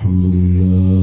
الحمد لله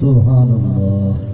سبحان الله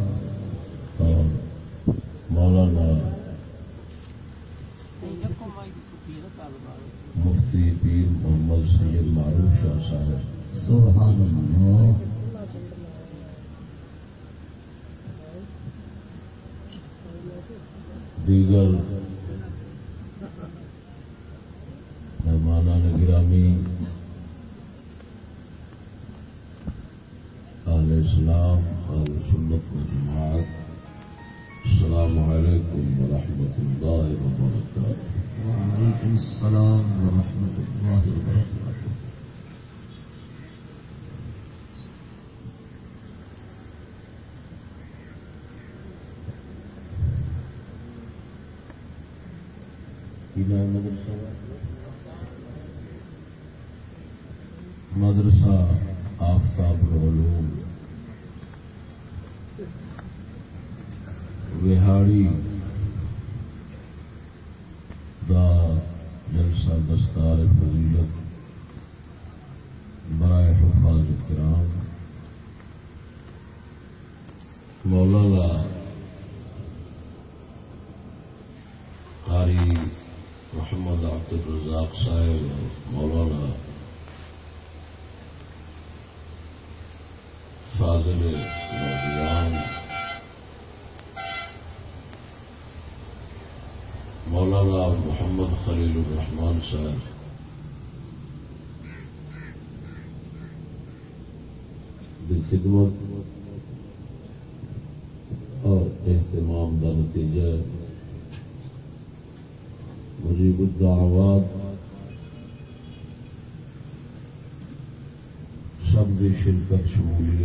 و شمولی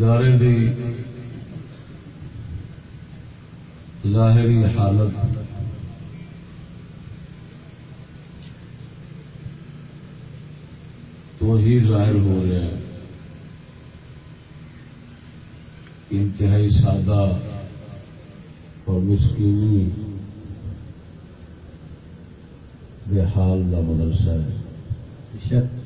ادارے دی ظاہری حالت تو ہی ظاہر ہو رہا ہے انتہائی سادہ اور مسکینی بے حال کا مدرسہ ہے شک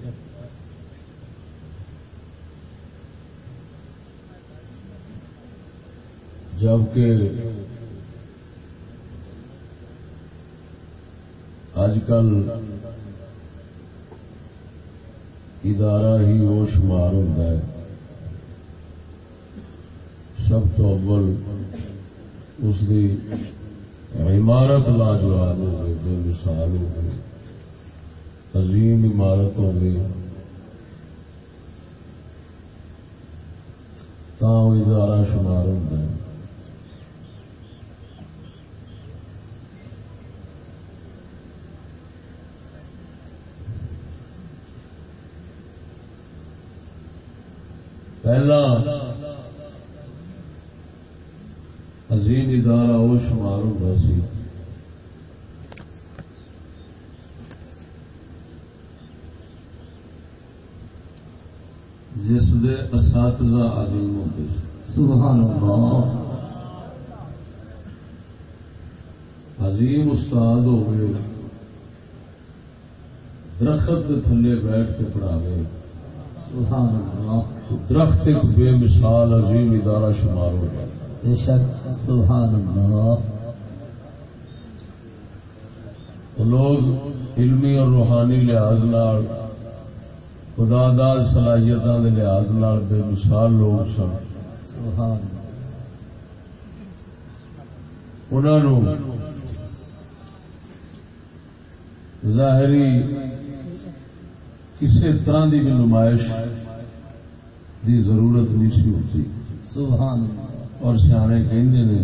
جبکہ اج کل ادارہ ہی وہ شمار ہوتا ہے۔ سب تو اول اس کی عمارت لاجواب ہو گئی بے مثال ہو گئی عظیم عمارت ہو گئی تا وہ ادارہ شمار ہوتا ہے۔ پہلا عظیم ادارہ وہ شمار ہوتا سی۔ جس دے اساتذہ عظیم ہوتے سبحان اللہ۔ عظیم استاد ہو گئے درخت کے تھلے بیٹھ کے پڑھاوے۔ سبحان اللہ۔ درخت ایک بے مثال عظیم ادارہ شمار ہو گیا۔ بے شک سبحان اللہ۔ لوگ علمی اور روحانی لحاظ نال خدا داد صلاحیتوں کے لحاظ نال بے مثال لوگ سن۔ سبحان انہوں ظاہری کسی طرح کی بھی نمائش دی ضرورت نہیں سی ہوتی۔ سبحان اور سیانے کہندے نے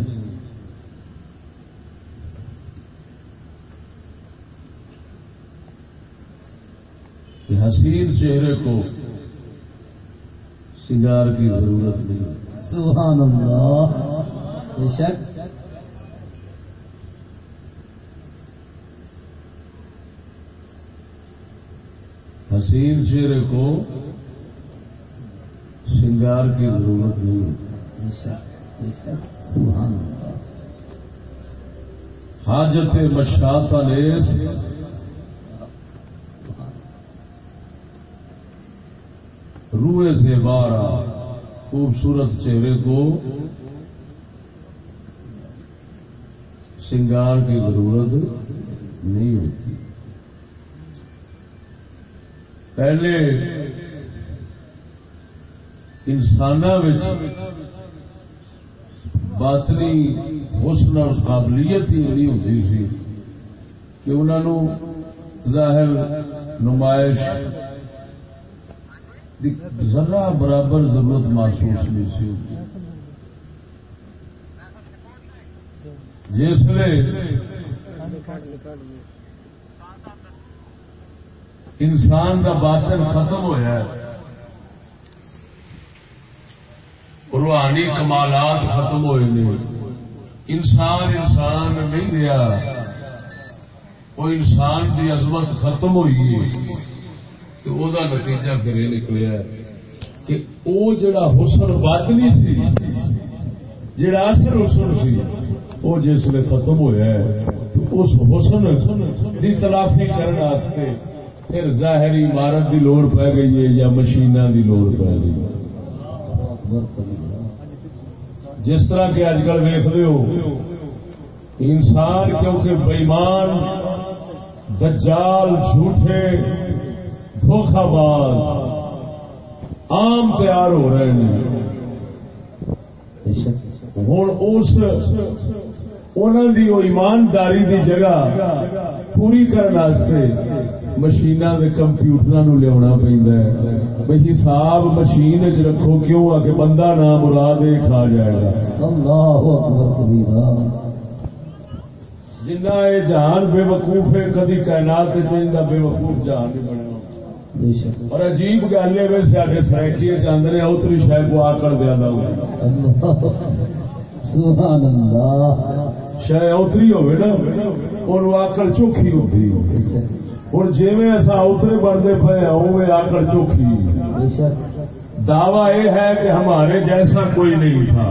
کہ حسین چہرے کو سنگار کی ضرورت نہیں۔ سبحان اللہ۔ بے شک۔ حسین چہرے کو سنگار کی ضرورت نہیں ہوتی سبحان اللہ۔ حاجت مشاط نیس روئے سے بارہ خوبصورت چہرے کو سنگار کی ضرورت نہیں ہوتی۔ پہلے انسان باطنی حسن اور قابلیت ہی نہیں ہوتی سی کہ انہوں ظاہر نمائش ذرا برابر ضرورت محسوس نہیں سی ہوتی جس انسان کا باطن ختم ہوا ہے۔ روحانی کمالات ختم ہوئے نے انسان انسان نہیں رہا۔ وہ انسان کی عظمت ختم ہوئی۔ ہے تو وہ نتیجہ پھر یہ نکلیا کہ وہ جڑا حسن باطنی سی، جڑا اصل حسن سی، وہ جس نے ختم ہوا ہے، تو اس حسن کی تلافی کرنے واسطے پھر ظاہری عمارت دی لوڑ پی گئی ہے یا مشینہ دی لوڑ پی گئی ہے۔ جس طرح کہ اج کل ویخ ہو، انسان کیونکہ بےمان دجال، جھوٹے، دھوکھا باز عام تیار ہو رہے ہیں۔ ہوں اس انہوں دی ایمانداری دی جگہ پوری کرنے مشینہ کے کمپیوٹر نو لیا پہ بھائی حساب مشین چ رکھو کیوں آ کے بندہ نہ مراد یہ کھا جائے گا اللہ اکبر کبیرہ جنہ یہ جہان بے وقوف ہے کدی کائنات چاہیے بے وقوف جہان نہیں بننا شک اور عجیب گل ہے ویسے سارے سائکی ہیں اتری شاید کو آکڑ دیا ہوگا اللہ سبحان اللہ شاید اتری ہوگی نا اور آکڑ چوکھی ہوگی بے شک ہوں جی ایسا اترے بنتے پے اوے آکڑ چوکھی بے یہ ہے کہ ہمارے جیسا کوئی نہیں تھا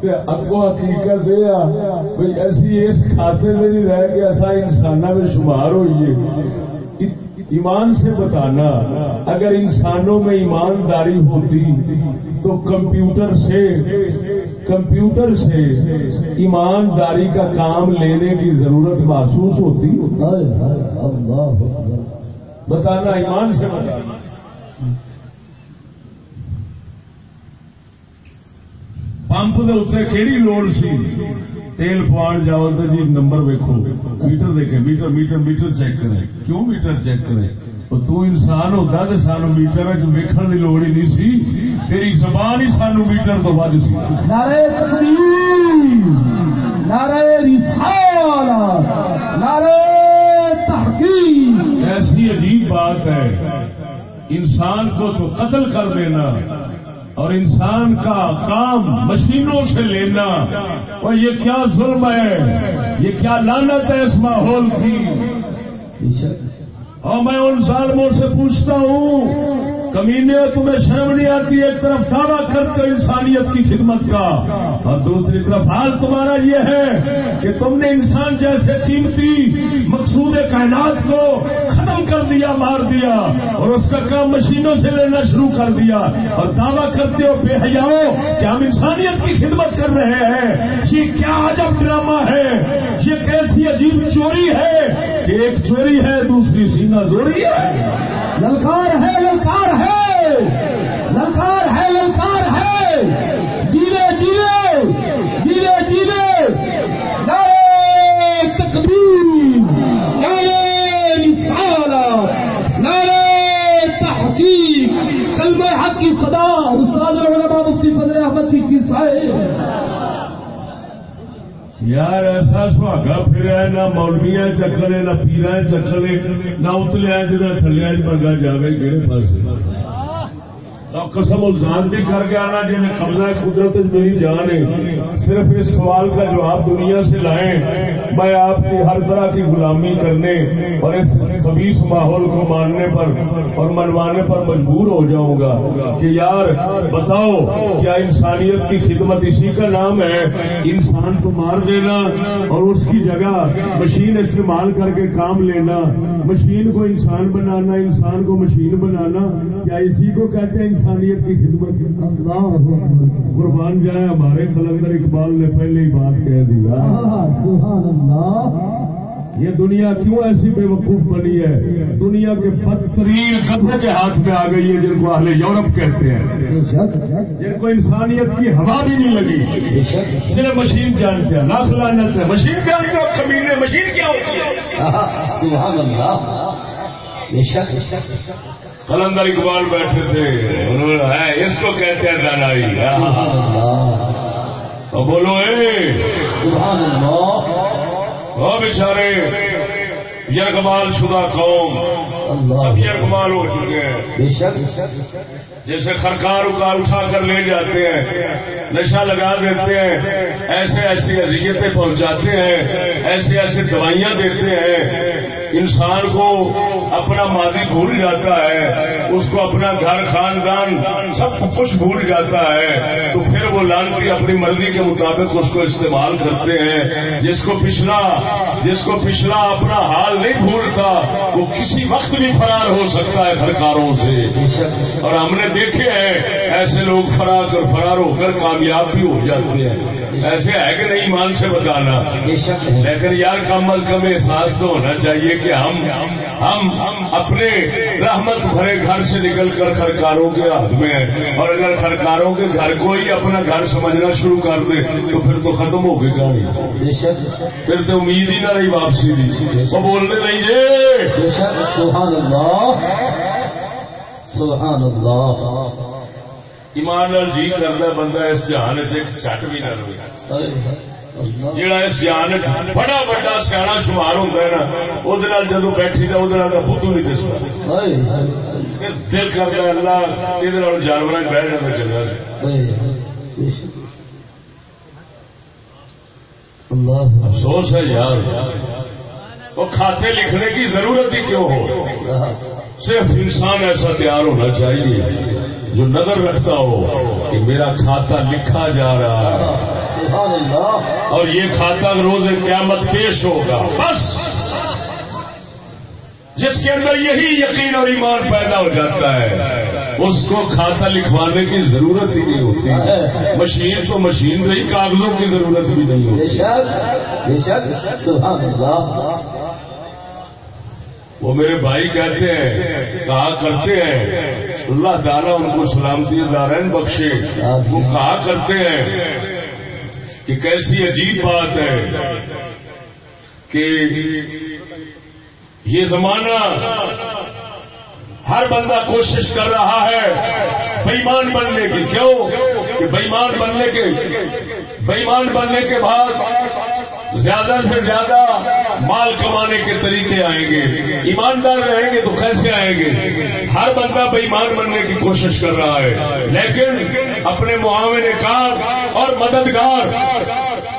تے اگو حقیقت یہ آ ایسی اس کھاتے میں نہیں رہ کے ایسا انسان میں شمار ہوئیے ایمان سے بتانا اگر انسانوں میں ایمانداری ہوتی تو کمپیوٹر سے کمپیوٹر سے ایمانداری کا کام لینے کی ضرورت محسوس ہوتی بتانا ایمان سے بتانا۔ پمپ کے اتنے کہڑی لوڑ سی؟ تیل پوان جاؤ تو جی نمبر ویکو میٹر دیکھے میٹر میٹر میٹر چیک کرے کیوں میٹر چیک اور تو انسان ہوتا تو سانو میٹر ویکن کی لوڑ ہی نہیں سی تیری زبان ہی سانو میٹر تو ود سی۔ نعرہ تکبیر نعرہ رسالہ نعرہ تحقیق۔ ایسی عجیب بات ہے انسان کو تو قتل کر دینا اور انسان کا کام مشینوں سے لینا۔ اور یہ کیا ظلم ہے یہ کیا لانت ہے اس ماحول کی۔ اور میں ان ظالموں سے پوچھتا ہوں کمینے تمہیں شرم نہیں آتی؟ ایک طرف دعویٰ کرتے ہو انسانیت کی خدمت کا، اور دوسری طرف حال تمہارا یہ ہے کہ تم نے انسان جیسے قیمتی مقصود کائنات کو ختم دیا، مار دیا اور اس کا کام مشینوں سے لینا شروع کر دیا۔ اور دعویٰ کرتے ہو، بے حیاؤ کہ ہم انسانیت کی خدمت کر رہے ہیں۔ یہ کیا عجب ڈرامہ ہے؟ یہ کیسی عجیب چوری ہے؟ کہ ایک چوری ہے، دوسری سینہ زوری ہے۔ للکار ہے للکار ہے۔ للکار ہے للکار ہے جیلے جیلے جیلے جیلے نعرہ تکبیر نعرہ رسالہ نعرہ تحقیق کلمہ حق کی صدا استاد العلماء مفتی فضل احمد کی صاحب یار ایسا سہاگا پھر نہ مولویا چکر نہ پیرا چکر نہ اتلیا جا تھلیا بندہ جائے کہڑے پاس قسم الزام بھی کر کے آنا جی، جن قبضہ قدرت میری جان ہے۔ صرف اس سوال کا جواب دنیا سے لائیں۔ میں آپ کی ہر طرح کی غلامی کرنے اور اس خبیص ماحول کو ماننے پر اور منوانے پر مجبور ہو جاؤں گا کہ یار، بتاؤ کیا انسانیت کی خدمت اسی کا نام ہے؟ انسان کو مار دینا اور اس کی جگہ مشین استعمال کر کے کام لینا۔ مشین کو انسان بنانا، انسان کو مشین بنانا۔ کیا اسی کو کہتے ہیں انسانیت کی خدمت اللہ قربان جائے ہمارے کلندر اقبال نے پہلے ہی بات کہہ دیا سبحان اللہ یہ دنیا کیوں ایسی بے وقوف بنی ہے؟ دنیا کے بدترین قدروں کے ہاتھ میں آ گئی ہے جن کو اہل یورپ کہتے ہیں۔ جن کو انسانیت کی ہوا بھی نہیں لگی۔ صرف مشین جانتے ہیں لاکھ لانت ہے۔ مشین جانتے ہو کمینے مشین کیا ہوتی ہے؟ سبحان اللہ بے شک۔ کلندر اقبال بیٹھے تھے۔ ہے اس کو کہتے ہیں دانائی۔ بولو اے۔ سبحان اللہ۔ وہ بیچارے یرغمال شدہ قوم۔ اللہ۔ یرغمال ہو چکے ہیں۔ جیسے خرکار اکار اٹھا کر لے جاتے ہیں نشہ لگا دیتے ہیں ایسے ایسی اذیتیں پہنچاتے ہیں ایسے ایسے دوائیاں دیتے ہیں۔ انسان کو اپنا ماضی بھول جاتا ہے، اس کو اپنا گھر، خاندان، سب کچھ بھول جاتا ہے۔ تو پھر وہ لانتی اپنی مرضی کے مطابق اس کو استعمال کرتے ہیں۔ جس کو پچھلا، جس کو پچھلا اپنا حال نہیں بھولتا، وہ کسی وقت بھی فرار ہو سکتا ہے سرکاروں سے۔ اور ہم نے دیکھے ہیں، ایسے لوگ فرار کر، فرار ہو کر کامیاب بھی ہو جاتے ہیں۔ ایسے ہے کہ نہیں، ایمان سے بتانا۔ لیکن یار، کم از کم احساس تو ہونا چاہیے کہ ہم ہم اپنے رحمت بھرے گھر سے نکل کر خرکاروں کے ہاتھ میں ہیں۔ اور اگر خرکاروں کے گھر کو ہی اپنا گھر سمجھنا شروع کر دے تو پھر تو ختم ہو گئی کہانی پھر تو امید ہی نہ رہی واپسی دی۔ وہ بولنے نہیں جی۔ سبحان اللہ۔ سبحان اللہ۔ ایمان جی کرنا بندہ اس جہان چٹ بھی نہ جہاں اس جہان بڑا بڑا سیاح شمار ہوتا ہے نا وہ جدو بیٹھی تو وہ بدھو نہیں دستا دل کرتا اللہ یہ جانور بہ جانا چنگا افسوس ہے یار۔ وہ کھاتے لکھنے کی ضرورت ہی کیوں ہو؟ صرف انسان ایسا تیار ہونا چاہیے جو نظر رکھتا ہو کہ میرا کھاتا لکھا جا رہا ہے۔ اور یہ کھاتا روز قیامت پیش ہوگا۔ بس۔ جس کے اندر یہی یقین اور ایمان پیدا ہو جاتا ہے اس کو کھاتا لکھوانے کی ضرورت ہی نہیں ہوتی۔ مشین تو مشین رہی کاغذوں کی ضرورت بھی نہیں ہوتی۔ وہ میرے بھائی کہتے ہیں کہا کرتے ہیں اللہ تعالیٰ ان کو سلامتی دارین بخشے۔ وہ کہا کرتے ہیں کہ کیسی عجیب بات ہے کہ یہ زمانہ ہر بندہ کوشش کر رہا ہے بےمان بننے کی۔ کیوں؟ کہ بےمان بننے کے بےمان بننے کے بعد زیادہ سے زیادہ مال کمانے کے طریقے آئیں گے۔ ایماندار رہیں گے تو کیسے آئیں گے۔ ہر بندہ بےمان بننے کی کوشش کر رہا ہے۔ لیکن اپنے معاون کار اور مددگار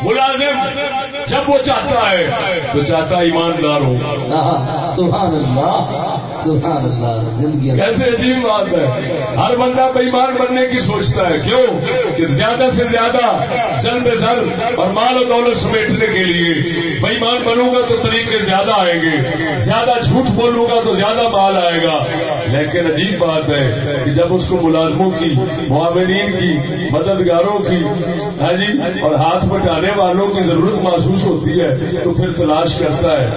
ملازم جب وہ چاہتا ہے تو چاہتا ایماندار ہو۔ سبحان اللہ سبحان اللہ۔ کیسے عجیب بات ہے۔ ہر بندہ بےمان بننے کی سوچتا ہے۔ کیوں؟ کہ زیادہ سے زیادہ جلد زل اور مال و دولت سمیٹنے کے کے لیے بےمان بنوں گا تو طریقے زیادہ آئیں گے، زیادہ جھوٹ بولوں گا تو زیادہ مال آئے گا۔ لیکن عجیب بات ہے کہ جب اس کو ملازموں کی، معاونین کی، مددگاروں کی ہاں جی اور ہاتھ بٹانے والوں کی ضرورت محسوس ہوتی ہے، تو پھر تلاش کرتا ہے،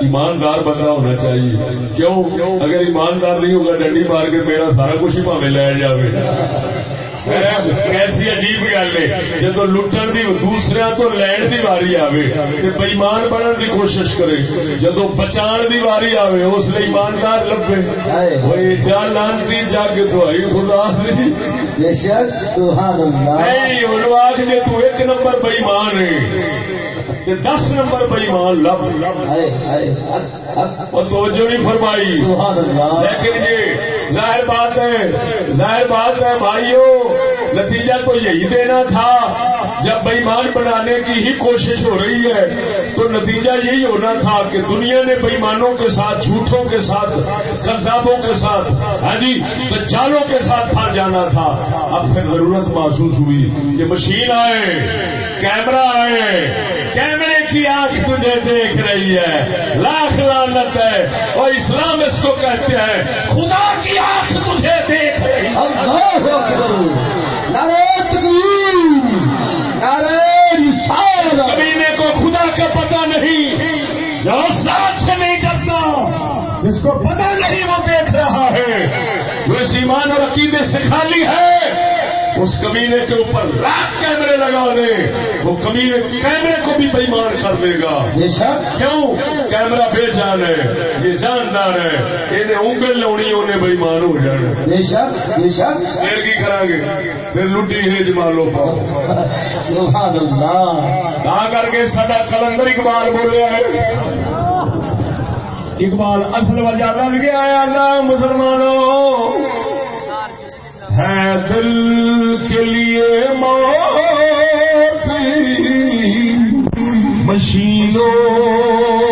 ایماندار بندہ ہونا چاہیے۔ کیوں؟ اگر ایماندار نہیں ہوگا، ڈنڈی مار کے میرا سارا کچھ ہی پاوے لے جائے کیسی عجیب گل ہے جب لٹن کی دوسرے تو لین کی واری آئے تو بےمان بننے کی کوشش کرے۔ جب بچان کی واری آئے اس لیے ایماندار لبے۔ لانتی جگ دوائی خدا نہیں آگ جی تو ایک نمبر بےمان ہے دس نمبر بےمان لب۔ توجہ نہیں فرمائی۔ لیکن یہ ظاہر بات ہے، ظاہر بات ہے بھائیو، نتیجہ تو یہی دینا تھا، جب بےمان بنانے کی ہی کوشش ہو رہی ہے، تو نتیجہ یہی ہونا تھا کہ دنیا نے بےمانوں کے ساتھ، جھوٹوں کے ساتھ قزابوں کے ساتھ ہاں جی چالوں کے ساتھ پھر جانا تھا۔ اب پھر ضرورت محسوس ہوئی کہ مشین آئے، کیمرہ آئے، کیمرے کی آنکھ تجھے دیکھ رہی ہے؟ لاکھ لانت ہے۔ اور اسلام اس کو کہتے ہیں خدا کی آنکھ تجھے دیکھ رہی ہے۔ کبینے کو خدا کا پتا نہیں جو ساتھ سے نہیں کرتا جس کو پتا نہیں وہ دیکھ رہا ہے۔ جو اس ایمان اور عقیدے سے خالی ہے اس کمینے کے اوپر لاکھ کیمرے لگا دے وہ کمینے کیمرے کو بھی بےمان کر دے گا۔ کیوں؟ کیمرا بے جان ہے یہ جاندار ہے انہیں انگل لونی انہیں بےمان ہو جانا۔ پھر کی کرا گے؟ پھر لٹی ہے جمالو کہاں کر کے سدا کلندر اقبال بولے اقبال اصل وجہ لگ گیا ہے اللہ مسلمانوں۔ ہے دل کے لیے موت مشینوں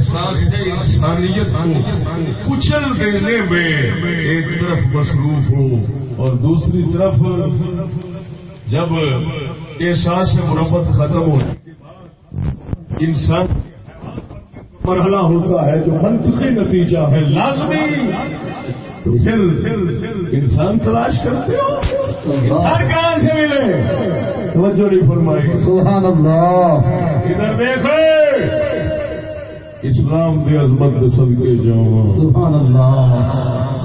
احساس انسانیت کو کچل دینے میں ایک طرف مصروف ہو اور دوسری طرف جب احساس مربت ختم ہو انسان مرحلہ ہوتا ہے جو منطقی نتیجہ ہے لازمی۔ انسان تلاش کرتے ہو۔ انسان کہاں سے ملے؟ توجہ نہیں فرمائی۔ سبحان اللہ۔ ادھر دیکھو۔ اسلام کی عظمت سب کے سبحان اللہ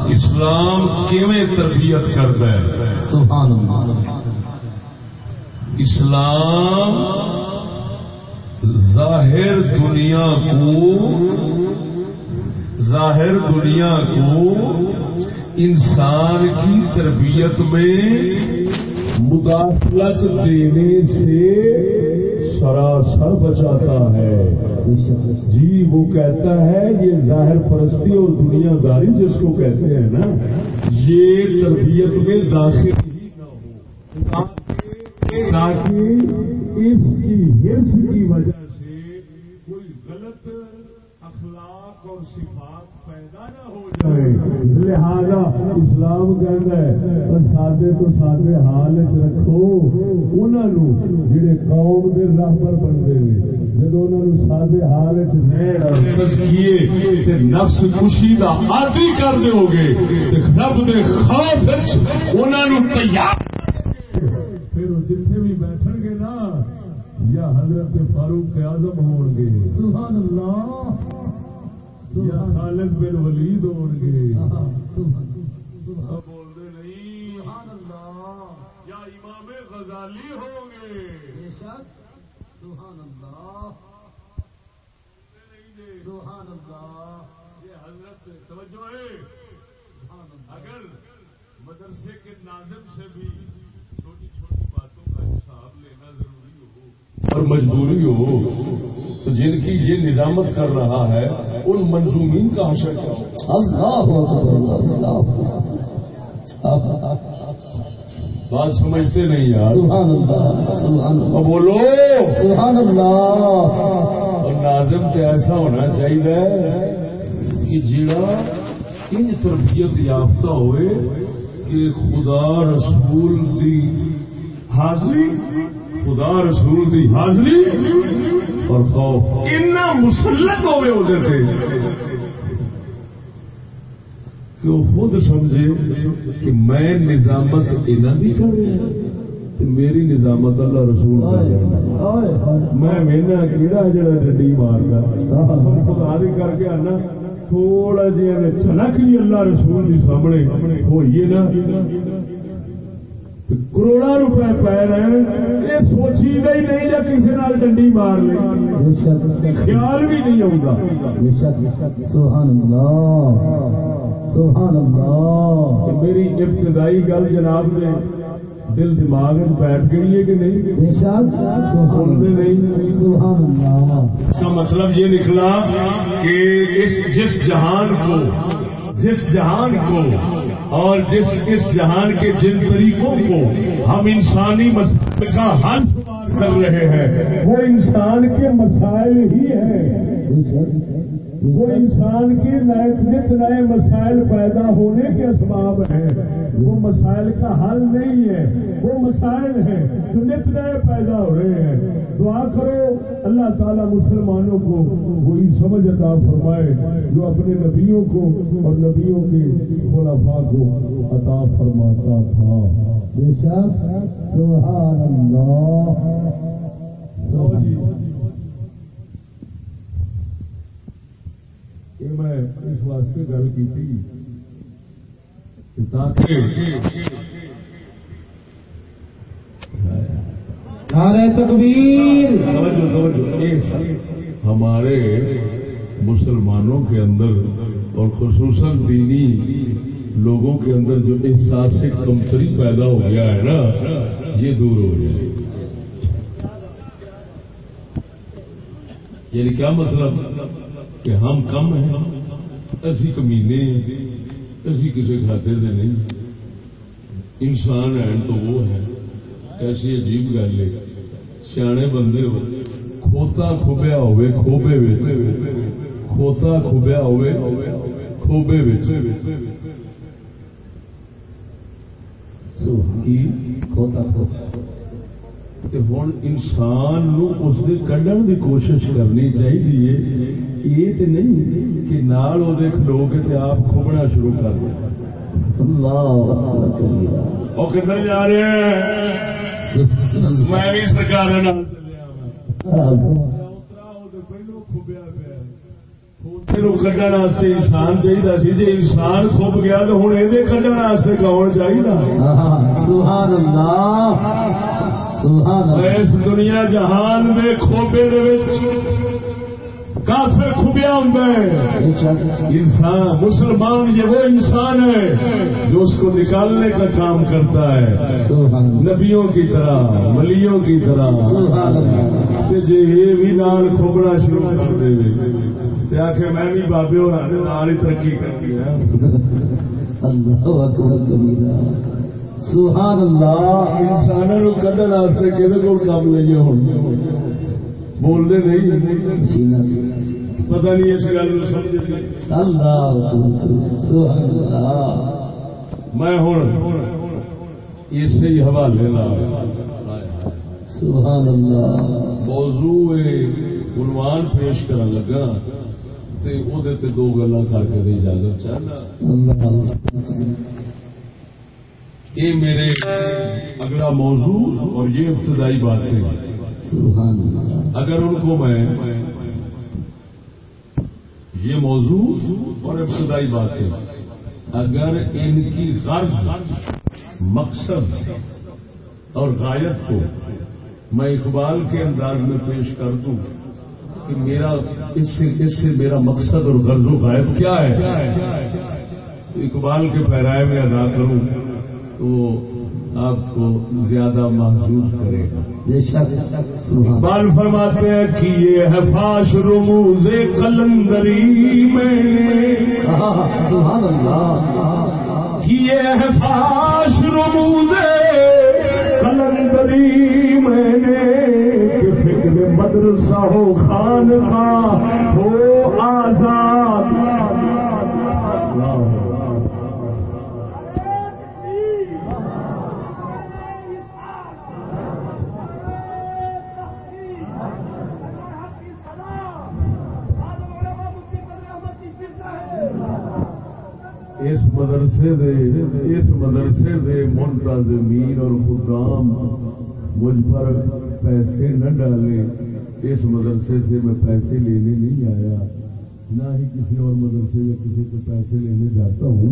اسلام کیویں تربیت کرتا ہے؟ سبحان اللہ اسلام ظاہر دنیا کو ظاہر دنیا کو انسان کی تربیت میں مداخلت دینے سے سراسر بچاتا ہے۔ جی وہ کہتا ہے یہ ظاہر پرستی اور دنیا داری جس کو کہتے ہیں نا، یہ تربیت میں داخل ہی نہ ہو۔ تاکہ اس کی ہرس کی وجہ سے کوئی غلط اخلاق اور صفات پیدا نہ ہو جائے۔ لہذا اسلام کہتا ہے اور سادے تو سادے حال چ رکھو۔ انہوں جڑے قوم کے راہبر بنتے ہیں جب انہوں سادے حال چیے نفس خوشی کا عادی کر دو گے رب کے خاص انہوں تیار پھر وہ جتنے بھی بیٹھن گے نا یا حضرت فاروق اعظم ہون گے۔ سبحان اللہ۔ یا خالد بن ولید ہون گے۔ سبحان بولتے نہیں۔ یا امام غزالی ہوں گے۔ سبحان اللہ. سبحان اللہ. یہ حضرت توجہ ہے۔ اگر مدرسے کے ناظم سے بھی اور مجبوری ہو تو جن کی یہ نظامت کر رہا ہے ان منظومین کا حشر اللہ بات سمجھتے نہیں یار۔ سبحان اللہ سبحان اللہ۔ بولو۔ سبحان اللہ۔ اور ناظم تو ایسا ہونا چاہیے کہ جڑا ان تربیت یافتہ ہوئے کہ خدا رسول دی حاضری خدا رسول دی حاضری اور خوف. اتنا مسلط ہوئے ہوتے تھے کہ وہ خود سمجھے کہ میں نظامت انہوں کی کر رہا ہاں تے میری نظامت اللہ رسول ہاں. میں مینا کیڑا جڑا ڈنڈی مارتا خدا دی کر کے آنا، تھوڑا جہا چنک جی اللہ رسول سامنے ہوئیے نا۔ کروڑا روپے پی رہے یہ سوچی گا ہی نہیں یا کسی نال ڈنڈی مار لے بے شک خیال بھی نہیں آؤں گا بے شک سبحان اللہ سبحان اللہ میری ابتدائی گل جناب نے دل دماغ میں بیٹھ گئی ہے کہ نہیں بے شک سبحان بولتے نہیں سبحان اللہ اس کا مطلب یہ نکلا کہ اس جس جہان کو جس جہان کو اور جس اس جہان کے جن طریقوں کو ہم انسانی مسائل کا حل کر رہے ہیں، وہ انسان کے مسائل ہی ہیں۔ وہ انسان کے نئے نئے مسائل پیدا ہونے کے اسباب ہیں۔ وہ مسائل کا حل نہیں ہے وہ مسائل ہیں جو نت نئے پیدا ہو رہے ہیں۔ دعا کرو اللہ تعالیٰ مسلمانوں کو وہی سمجھ عطا فرمائے جو اپنے نبیوں کو اور نبیوں کے خلافا کو عطا فرماتا تھا۔ بے شک سبحان اللہ۔ جی میں اس واسطے گل کی تاکہ نعرہ تکبیر۔ ہمارے مسلمانوں کے اندر اور خصوصاً دینی لوگوں کے اندر جو احساس کمتری پیدا ہو گیا ہے نا، یہ دور ہو جائے۔ یعنی کیا مطلب؟ کہ ہم کم ہیں ایسی کمینے ایسی کسی کھاتے سے نہیں۔ انسان ہیں تو وہ ہے۔ ایسی عجیب گل ہے۔ سیانے بندے ہو۔ کھوتا کھبیا ہوئے کھوبے کھوتا کھبیا ہوئے کھوبے ہوں انسان اس کے کڈن کی کوشش کرنی چاہیے یہ تو نہیں کہ نال وہ کھلو کے آپ کھوبنا شروع کر دیں وہ کدھر جا رہے ہیں؟ میں بھی سرکار کھڈن انسان چاہیے سی جی انسان کھب گیا تو ہوں یہ کھڈن کون چاہیے اللہ اس دنیا جہان میں کھوبے کافر کھبیا ہوں انسان، مسلمان، یہ وہ انسان ہے جو اس کو نکالنے کا کام کرتا ہے. نبیوں کی طرح، ولیوں کی طرح. جی یہ بھی نال کھوبنا شروع کر دے. آ کے میں بھی بابے اور ہی ترقی کرتی ہے. سبحان اللہ انسانوں کھڈن واسطے کہ کام لیے ہوں بولتے نہیں। پتہ نہیں اس گل میں ہوں اسی حوالے سبحان اللہ موضوع عنوان پیش کرن لگا تے او دے تے دو گلا کر کے اجازت چاہنا۔ یہ میرے اگلا موضوع اور یہ ابتدائی باتیں اگر ان کو میں یہ موضوع اور ابتدائی باتیں اگر ان کی غرض، مقصد اور غایت کو میں اقبال کے انداز میں پیش کر دوں کہ میرا، اس سے اس سے میرا مقصد اور غرض و غائب کیا ہے اقبال کے پیرائے میں ادا کروں تو آپ کو زیادہ محسوس کرے گا۔ اقبال فرماتے ہیں کہ یہ ہے فاش رموز قلندری میں۔ سبحان اللہ۔ کہ یہ ہے فاش رموز قلندری میں۔ نے کہ فکر مدرسہ ہو خان کا ہو آزاد۔ مدرسے دے، اس مدرسے دے منتظمین اور خدام، مجھ پر پیسے نہ ڈالے۔ اس مدرسے سے میں پیسے لینے نہیں آیا۔ نہ ہی کسی اور مدرسے یا کسی سے پیسے لینے جاتا ہوں۔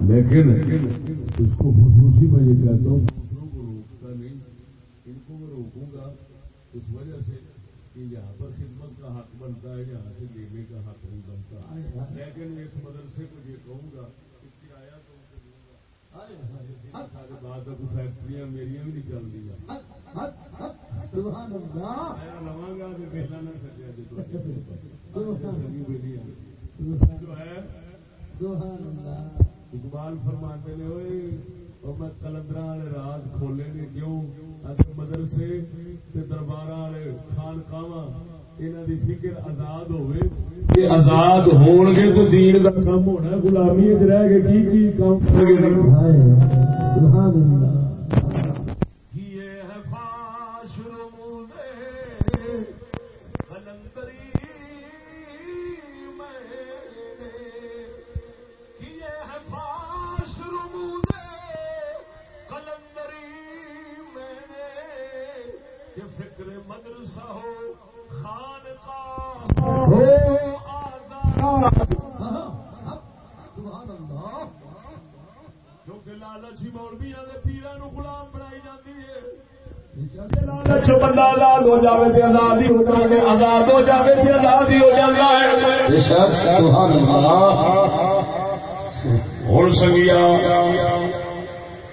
لیکن اس کو خصوصی میں یہ کہتا ہوں کو روکتا نہیں، ان کو میں روکوں گا۔ اس وجہ سے کہ یہاں پر خدمت کا حق بنتا ہے، یہاں سے لینے کا حق نہیں بنتا لیکن اس مدرسے کو یہ کہوں گا کہ کرایہ تو ان کو دوں گا اب فیکٹریاں میری بھی نہیں چل رہی لوا گا تو پہلا۔ نہ سکیا جو ہے سبحان اللہ۔ اقبال فرماتے نے میں کلندرا والے راز کھولے نے کیوں؟ مدرسے دربار والے خان کاواں انہاں دی فکر آزاد ہوئے کہ آزاد ہون گے تو دین دا کام ہونا غلامی رہ کے کی کی کام کریں گے سبحان اللہ۔ یہ ہے فاش میں یہ ہے فاش رموز میں کہ فکر مدرسہ ہو خان کا ہو کیونکہ لالچی مولویا کے غلام بنائی جاتی ہے بندہ آزاد ہو جائے تو آزاد ہی ہو جائے آزاد ہو جائے تو آزاد ہی ہو جاتا ہے ہوں سنگیا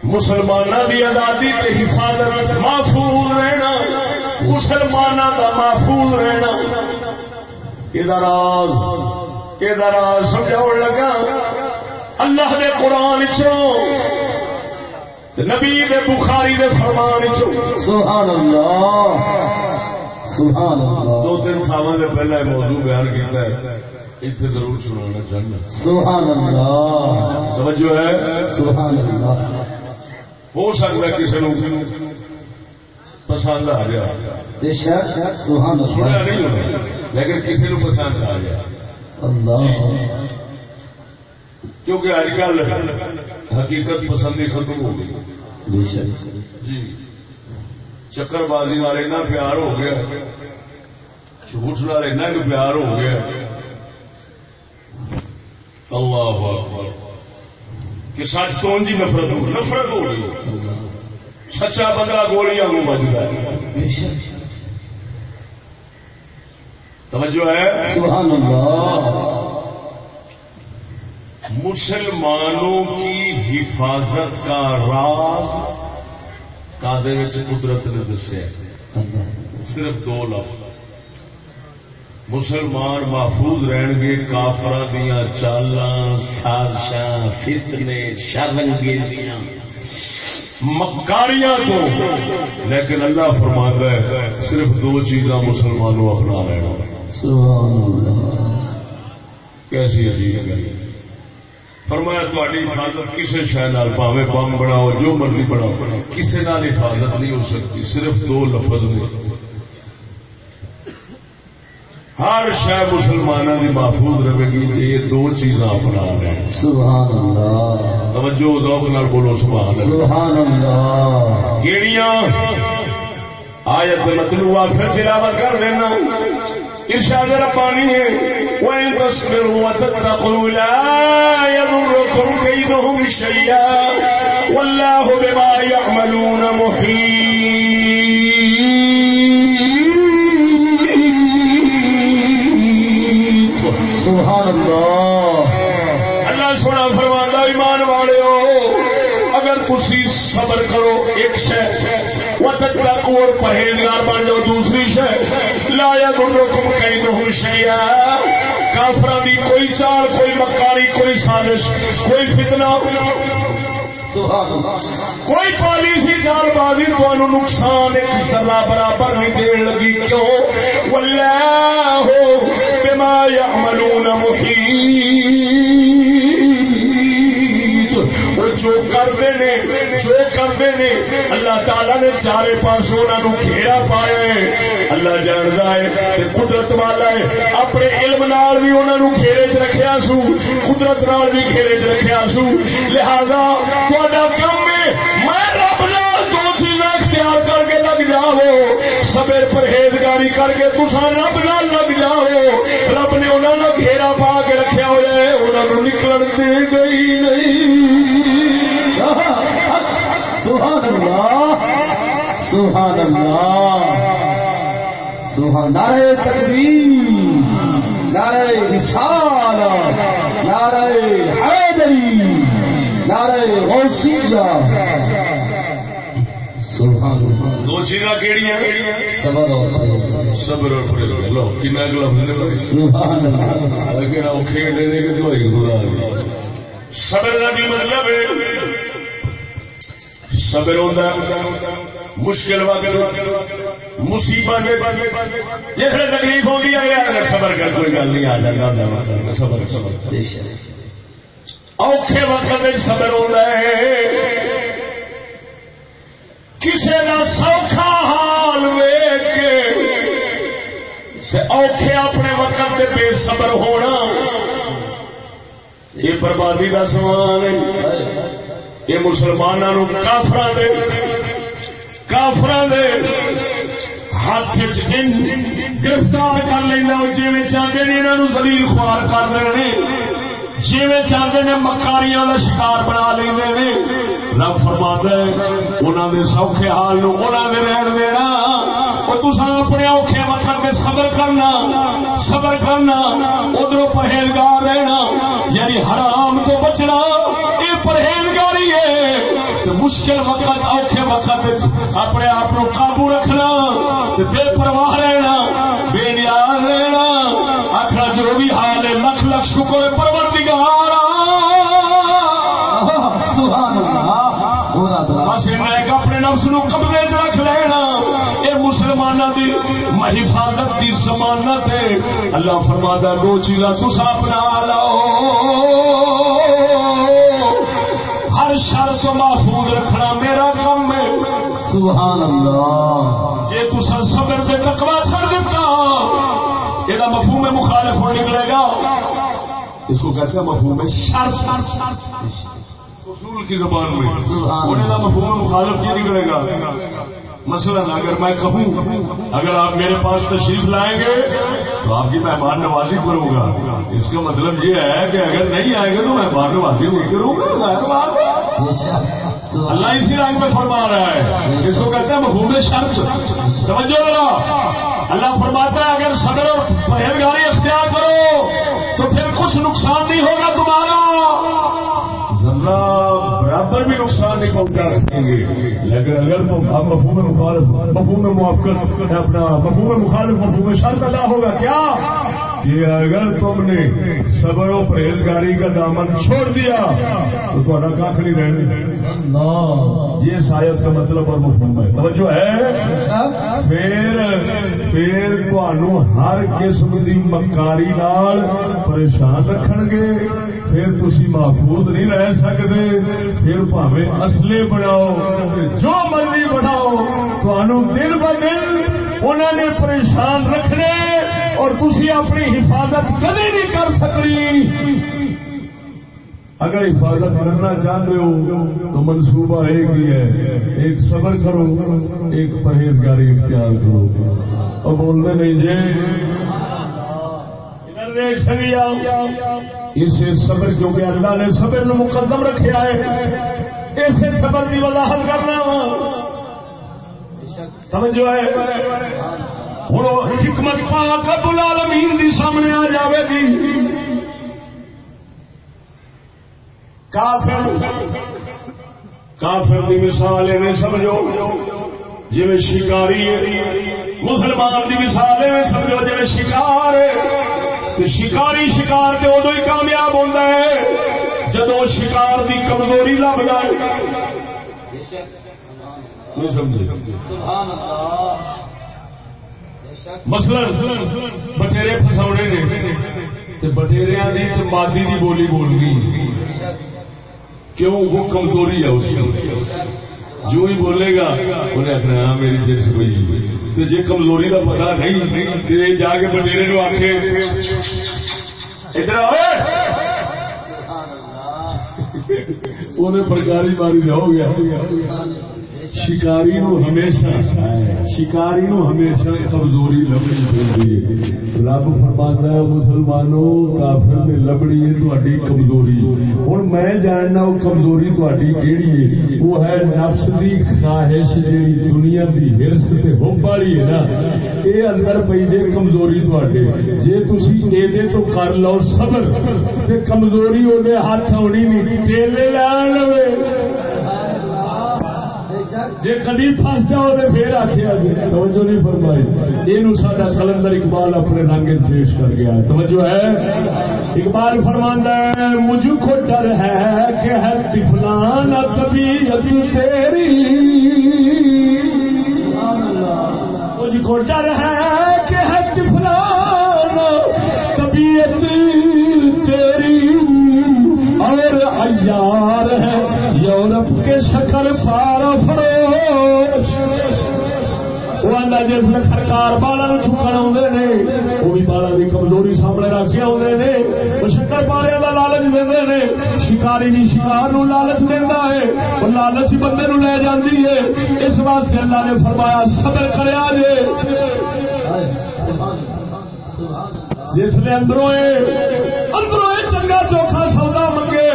مسلمانوں کی آزادی سے حفاظت محفوظ رہنا مسلمانوں کا محفوظ رہنا یہ راز یہ راز سمجھا لگا اللہ دے قرآن چو نبی دے بخاری دے فرمان سبحان اللہ سبحان اللہ دو تین تھاواں دے پہلا موضوع بیان کیتا ہے۔ اتنے ضرور سنانا چاہنا۔ سبحان اللہ توجہ ہے؟ سبحان اللہ ہو سکتا ہے کسی نو پسند آ گیا بے شک سبحان اللہ نہیں لیکن کسی نو پسند آ گیا اللہ۔ کیونکہ اج کل حقیقت پسندی ختم ہو گئی۔ جی۔ چکر بازی والے اتنا پیار ہو گیا۔ جھوٹ نال اتنا کہ پیار ہو گیا۔ اللہ اکبر۔ کہ سچ تو جی نفرت ہو نفرت ہو گئی۔ سچا بندہ گولیاں کو بجتا ہے۔ توجہ ہے؟ سبحان اللہ۔ مسلمانوں کی حفاظت کا راز کادے قدرت نے دسیا؟ صرف دو لفظ۔ مسلمان محفوظ رہن گے کافر دیا چالاں سازشاں فتنے شرنگیزیاں۔ مکاریاں تو۔ لیکن اللہ فرماتا ہے صرف دو چیزاں مسلمانوں اپنا اللہ۔ کیسی عجیب گئی فرمایا تاری حفاظت کسی شہ نال پاوے بم بناؤ جو مرضی بناؤ کسی نال حفاظت نہیں ہو سکتی صرف دو لفظ نے۔ ہر شہ مسلمانوں کی محفوظ رہے گی جی یہ دو چیزاں اپنا رہے ہیں۔ سبحان اللہ۔ توجہ ذوق نال بولو سبحان اللہ۔ سبحان اللہ۔ کیڑیاں آیت مطلوبہ پھر تلاوت کر لینا ارشاد ربانی ہے وَإِن تَصْبِرُوا وَتَتَّقُوا لَا يَضُرُّكُمْ كَيْدُهُمْ شَيْئًا وَاللَّهُ بِمَا يَعْمَلُونَ مُحِيطٌ۔ سبحان اللہ۔ اللہ سونا فرمانا ایمان والے ہو اگر تھی صبر کرو ایک شہ وہ تک اور پرہیزگار بن جاؤ دوسری شہ لایا دونوں کم کئی دو شیا کافر دی کوئی چال، کوئی مکاری، کوئی سازش، کوئی فتنہ۔ کوئی پالیسی چال بازی تمہیں نقصان ایک ذرہ برابر نہیں دین لگی۔ کیوں؟ واللہ بما يعملون محیط۔ جو کرتے نے جو کرتے نے اللہ تعالی نے چارے پاس انہوں گھیرا پایا ہے۔ اللہ جانتا ہے قدرت والا ہے۔ اپنے علم نال بھی انہوں گھیرے چ رکھیا سو، قدرت نال بھی گھیرے چ رکھیا سو۔ لہذا تھوڑا کم ہے۔ میں رب نال دو چیزاں اختیار کر کے لگ جاؤ سبر پرہیزگاری کر کے تسا رب نال لگ جاؤ رب نے انہوں نے گھیرا پا کے رکھا ہوا ہے انہوں نے نکلن دے گئی نہیں۔ سبحان اللہ سبحان اللہ سبحان نعرہ تکبیر نعرہ رسالت نعرہ حیدری نعرہ غوثیہ سبحان اللہ دو چیزاں کیڑی ہیں صبر اور پرہیزگاری۔ صبر اور پرہیز لو کنا گلا سبحان اللہ لیکن وہ کھیڈ دے کہ دوائی خدا دی صبر کا بھی مطلب ہے؟ صبر ہوتا مشکل وقت مصیبت جس تکلیف ہوگی اگر صبر کر کوئی گل نہیں آ جاتا صبر صبر۔ اوکھے وقت میں صبر ہوتا ہے۔ کسی کا سوکھا حال ویگ کے اوکھے اپنے وقت بے صبر ہونا۔ یہ بربادی کا سامان ہے۔ یہ مسلمانوں کافر دے کافر دے ہاتھ گرفتار کر لینا جی چاہتے ہیں یہاں زلیل خوار کر رہے ہیں جیویں چاہتے نے مکاریاں کا شکار بنا لیں رب فرما ہے انہوں نے سوکھے حال نو انہوں نے رہن دینا۔ وہ تصا اپنے اوکھے وقت میں صبر کرنا صبر کرنا ادھر پرہیزگار رہنا یعنی حرام تو بچنا، یہ پرہیزگاری ہے۔ مشکل وقت، اوکھے وقت اپنے آپ کو قابو رکھنا بے پرواہ رہنا، بے نیاز رہنا آخر جو بھی حال ہے، لکھ لکھ شکر پروردگار۔ حفاظت کی ضمانت ہے۔ اللہ فرما دو چیزاں تسا اپنا لو ہر شر تو محفوظ رکھنا میرا کام ہے۔ سبحان اللہ۔ جی تسا صبر سے تکوا چھڑ دیتا یہ مفہوم میں مخالف ہو نکلے گا اس کو کہتے ہیں مفہوم میں شر۔ شر شر اصول کی زبان میں ہونے مفہوم مخالف کیا نکلے گا؟ مثلا اگر میں کہوں، اگر آپ میرے پاس تشریف لائیں گے، تو آپ کی مہمان نوازی کروں گا۔ اس کا مطلب یہ ہے کہ اگر نہیں آئیں گے تو مہمان نوازی نہیں کروں گا اللہ اسی رنگ میں فرما رہا ہے۔ اس کو کہتے ہیں مفہوم شرط۔ سمجھو ذرا۔ اللہ فرماتا ہے، اگر صدر اور پرہیزگاری اختیار کرو، تو پھر کچھ نقصان نہیں ہوگا تمہارا۔ پر بھی نقصان نہیں پہنچا رکھیں گے۔ لیکن اگر تم اب مفہوم مخالف مفہوم موافقت اپنا مفہوم مخالف مفہوم شرط ادا ہوگا۔ کیا؟ کہ اگر تم نے صبر و پرہیزگاری کا دامن چھوڑ دیا تو تھوڑا کھ نہیں رہنا یہ سائنس کا مطلب اور مفہوم ہے۔ توجہ ہے؟ پھر پھر تمہوں ہر قسم کی مکاری نال پریشان رکھن گے۔ پھر تھی محفوظ نہیں رہ سکتے پھر پاوے اصلے بناؤ جو مرضی بناؤ تمہوں دن ب دن انہوں نے پریشان رکھنے۔ اور تھی اپنی حفاظت کدی نہیں کر سکتی۔ اگر حفاظت کرنا چاہتے ہو تو منصوبہ ایک ہی ہے۔ ایک صبر کرو، ایک پرہیزگاری اختیار کرو۔ اور بولتے نہیں جی۔ اسے صبر کیونکہ اللہ نے صبر نو مقدم رکھا ہے۔ اسے صبر کی وضاحت کرنا ہوں سمجھو ہے۔ ہوں حکمت پاک العالمین دی سامنے آ جاوے گی۔ کافر کافر کی مثال میں سمجھو جی شکاری مسلمان کی مثال میں سمجھو جی شکار شکاری شکار کے ادو ہی کامیاب ہوتا ہے۔ جدو شکار کی کمزوری لب جائے۔ مسل بٹھیرے فساؤنے نے بٹھیریا کی مادی کی بولی بولنی۔ کیوں؟ وہ کمزوری ہے اس کی۔ جو ہی بولے گا، انہیں آخر ہاں میری جنس ہوئی تو جی کمزوری کا پتا نہیں تو جا کے بٹیرے نو آخ ادھر انہیں پرکاری ماری ہو گیا۔ شکاری نو ہمیشہ، شکاری نو ہمیشہ کمزوری لبنی چاہیے رب فرماتا ہے مسلمانوں کافر نے لبنی ہے تاری کمزوری۔ ہوں میں جاننا وہ کمزوری تاری کہڑی ہے؟ وہ ہے نفس کی خواہش جی دنیا کی ہرس سے ہوم والی ہے نا۔ یہ اندر پی جی کمزوری تے جی تھی یہ تو کر لو صبر کمزوری وہ ہاتھ آنی نہیں ٹیلے لے جی کدی فس جاؤ تو پھر آخیا جی۔ توجہ نہیں فرمائی۔ یہ سا کلندر اقبال اپنے رنگ پیش کر گیا۔ توجہ ہے؟ اقبال فرمانا ہے، مجھ کو ڈر ہے کہ ہے طفلان طبیعت تیری۔ مجھ کو ڈر ہے کہ ہے طفلان طبیعت تیری۔ اور ایار ہے یورپ کے شکل پارا فرو جس میں سرکار بالا چکن آتے ہیں وہ بھی بالا کی کمزوری سامنے رکھ کے آتے ہیں وہ شکر پارے کا لالچ دے شکاری بھی شکار لالچ دینا ہے، وہ لالچ بندے لے جاتی ہے۔ اس واسطے اللہ نے فرمایا، صبر کریا جے جس نے اندروں اندروں چنگا چوکھا سودا منگے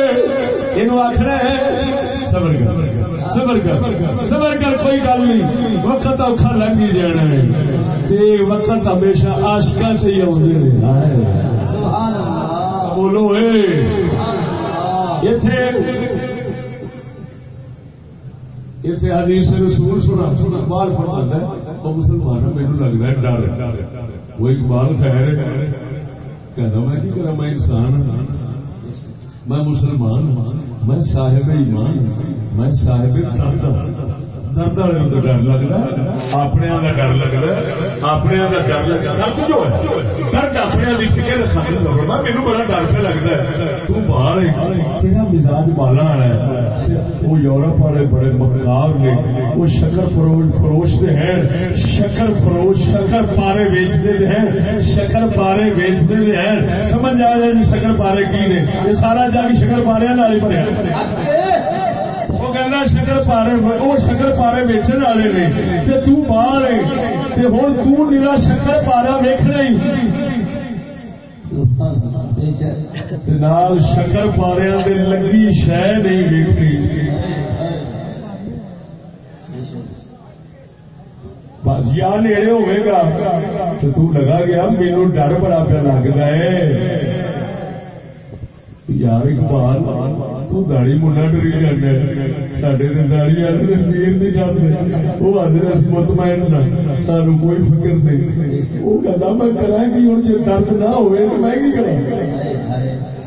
یہ آخر ہے، صبر کر۔ صبر کر صبر کر کوئی گل نہیں۔ وقت اوکھا لگ ہی جانا ہے۔ وقت ہمیشہ آشکا سے ہی بولو حدیث رسول سنا فرماتا ہے تو مسلمان ہے ڈر وہ اقبال خیر کہنا میں کی کرا میں انسان میں مسلمان میں صاحب ایمان میں صاحب درد والے تو ڈر لگتا اپنے کا ڈر لگتا اپنے کا ڈر لگتا درد جو ہے درد اپنے کی فکر رکھا میرے بڑا ڈر پہ لگتا ہے تو باہر تیرا مزاج بالا والا ہے وہ یورپ والے بڑے مکار نے وہ شکر فروش فروش ہیں شکر فروش شکر پارے ویچتے ہیں شکر پارے ویچتے ہیں سمجھ آ جائے شکر پارے کی نے یہ سارا جا شکر پارے نال ہی بنیا کہنا شکر پارے وہ شکر پارے ویچن والے نے تو باہر ہے ہوں تا شکر پارا ویکنا ہی شکر پاریا لگی شہ نہیں ویکتی یا نیڑے ہوئے گا تو تو لگا گیا میرے ڈر بڑا پہ لگتا ہے یار اقبال داڑی منڈا ڈری جانا سڈے داڑی والے پیر نہیں وہ آدھے مطمئن سانو کوئی فکر نہیں وہ میں کرا کہ ہوں جی درد نہ ہوئے تو میں کی کرا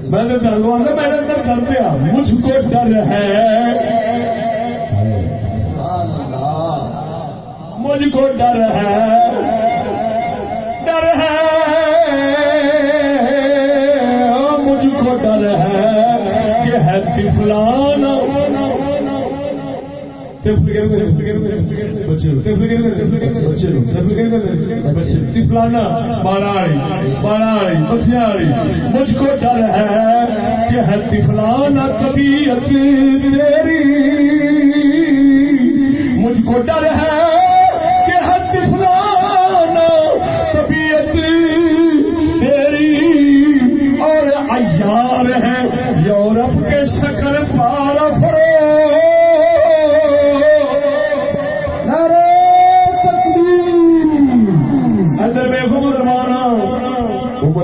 میں نے ڈر لوا اندر مجھ کو ڈر ہے مجھ کو ڈر ہے ڈر ہے مجھ کو ڈر ہے فلانا مجھ کو ڈر ہے کہ ہے تفلانا طبیعت تیری مجھ کو ڈر ہے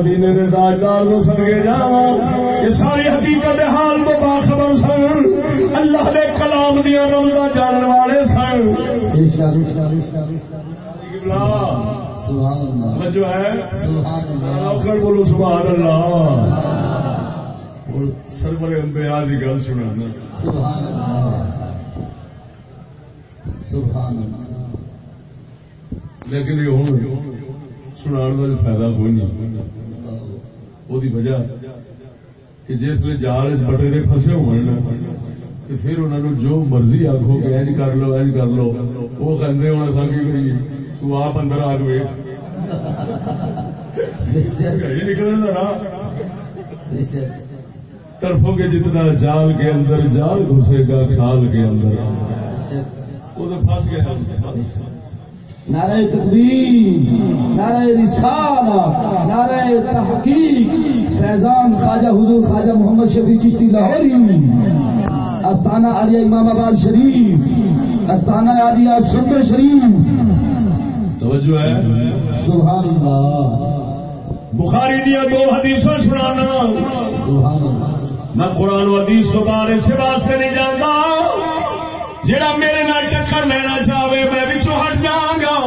مدینے نے راجدار کو سنگے جا یہ ساری حقیقت حال تو باخبر سن۔ اللہ کے کلام دیا رمزا جاننے والے سن۔ جو ہے؟ بولو سبحان اللہ۔ سرور امبیا کی گل سنا لیکن یہ ہوں سنا فائدہ کوئی نہیں۔ وہ وجہ کہ جس میں جال بٹیرے فسے ہوئے پھر انہوں جو مرضی آخو کہ اج کر لو اج کر لو وہ کہتے ہونا سا کی کریے تو آپ اندر آ گئے نکلنے کا طرفوں کے جتنا جال کے اندر جال گھسے گا کھال کے اندر وہ تو پھنس گیا نعرہ تقریر نعرہ رسالہ نعرہ تحقیق فیضان خواجہ حضور خواجہ محمد شفیع چشتی لاہوری استانہ عالیہ امام آباد شریف استانہ عالیہ سندر شریف۔ توجہ ہے۔ سبحان اللہ۔ بخاری دیا دو حدیث سنانا۔ سبحان اللہ۔ میں قرآن و حدیث تو بارے سے واسطے نہیں جانتا۔ جڑا میرے نال چکر لینا چاہے میں بھی ہٹ جاؤں گا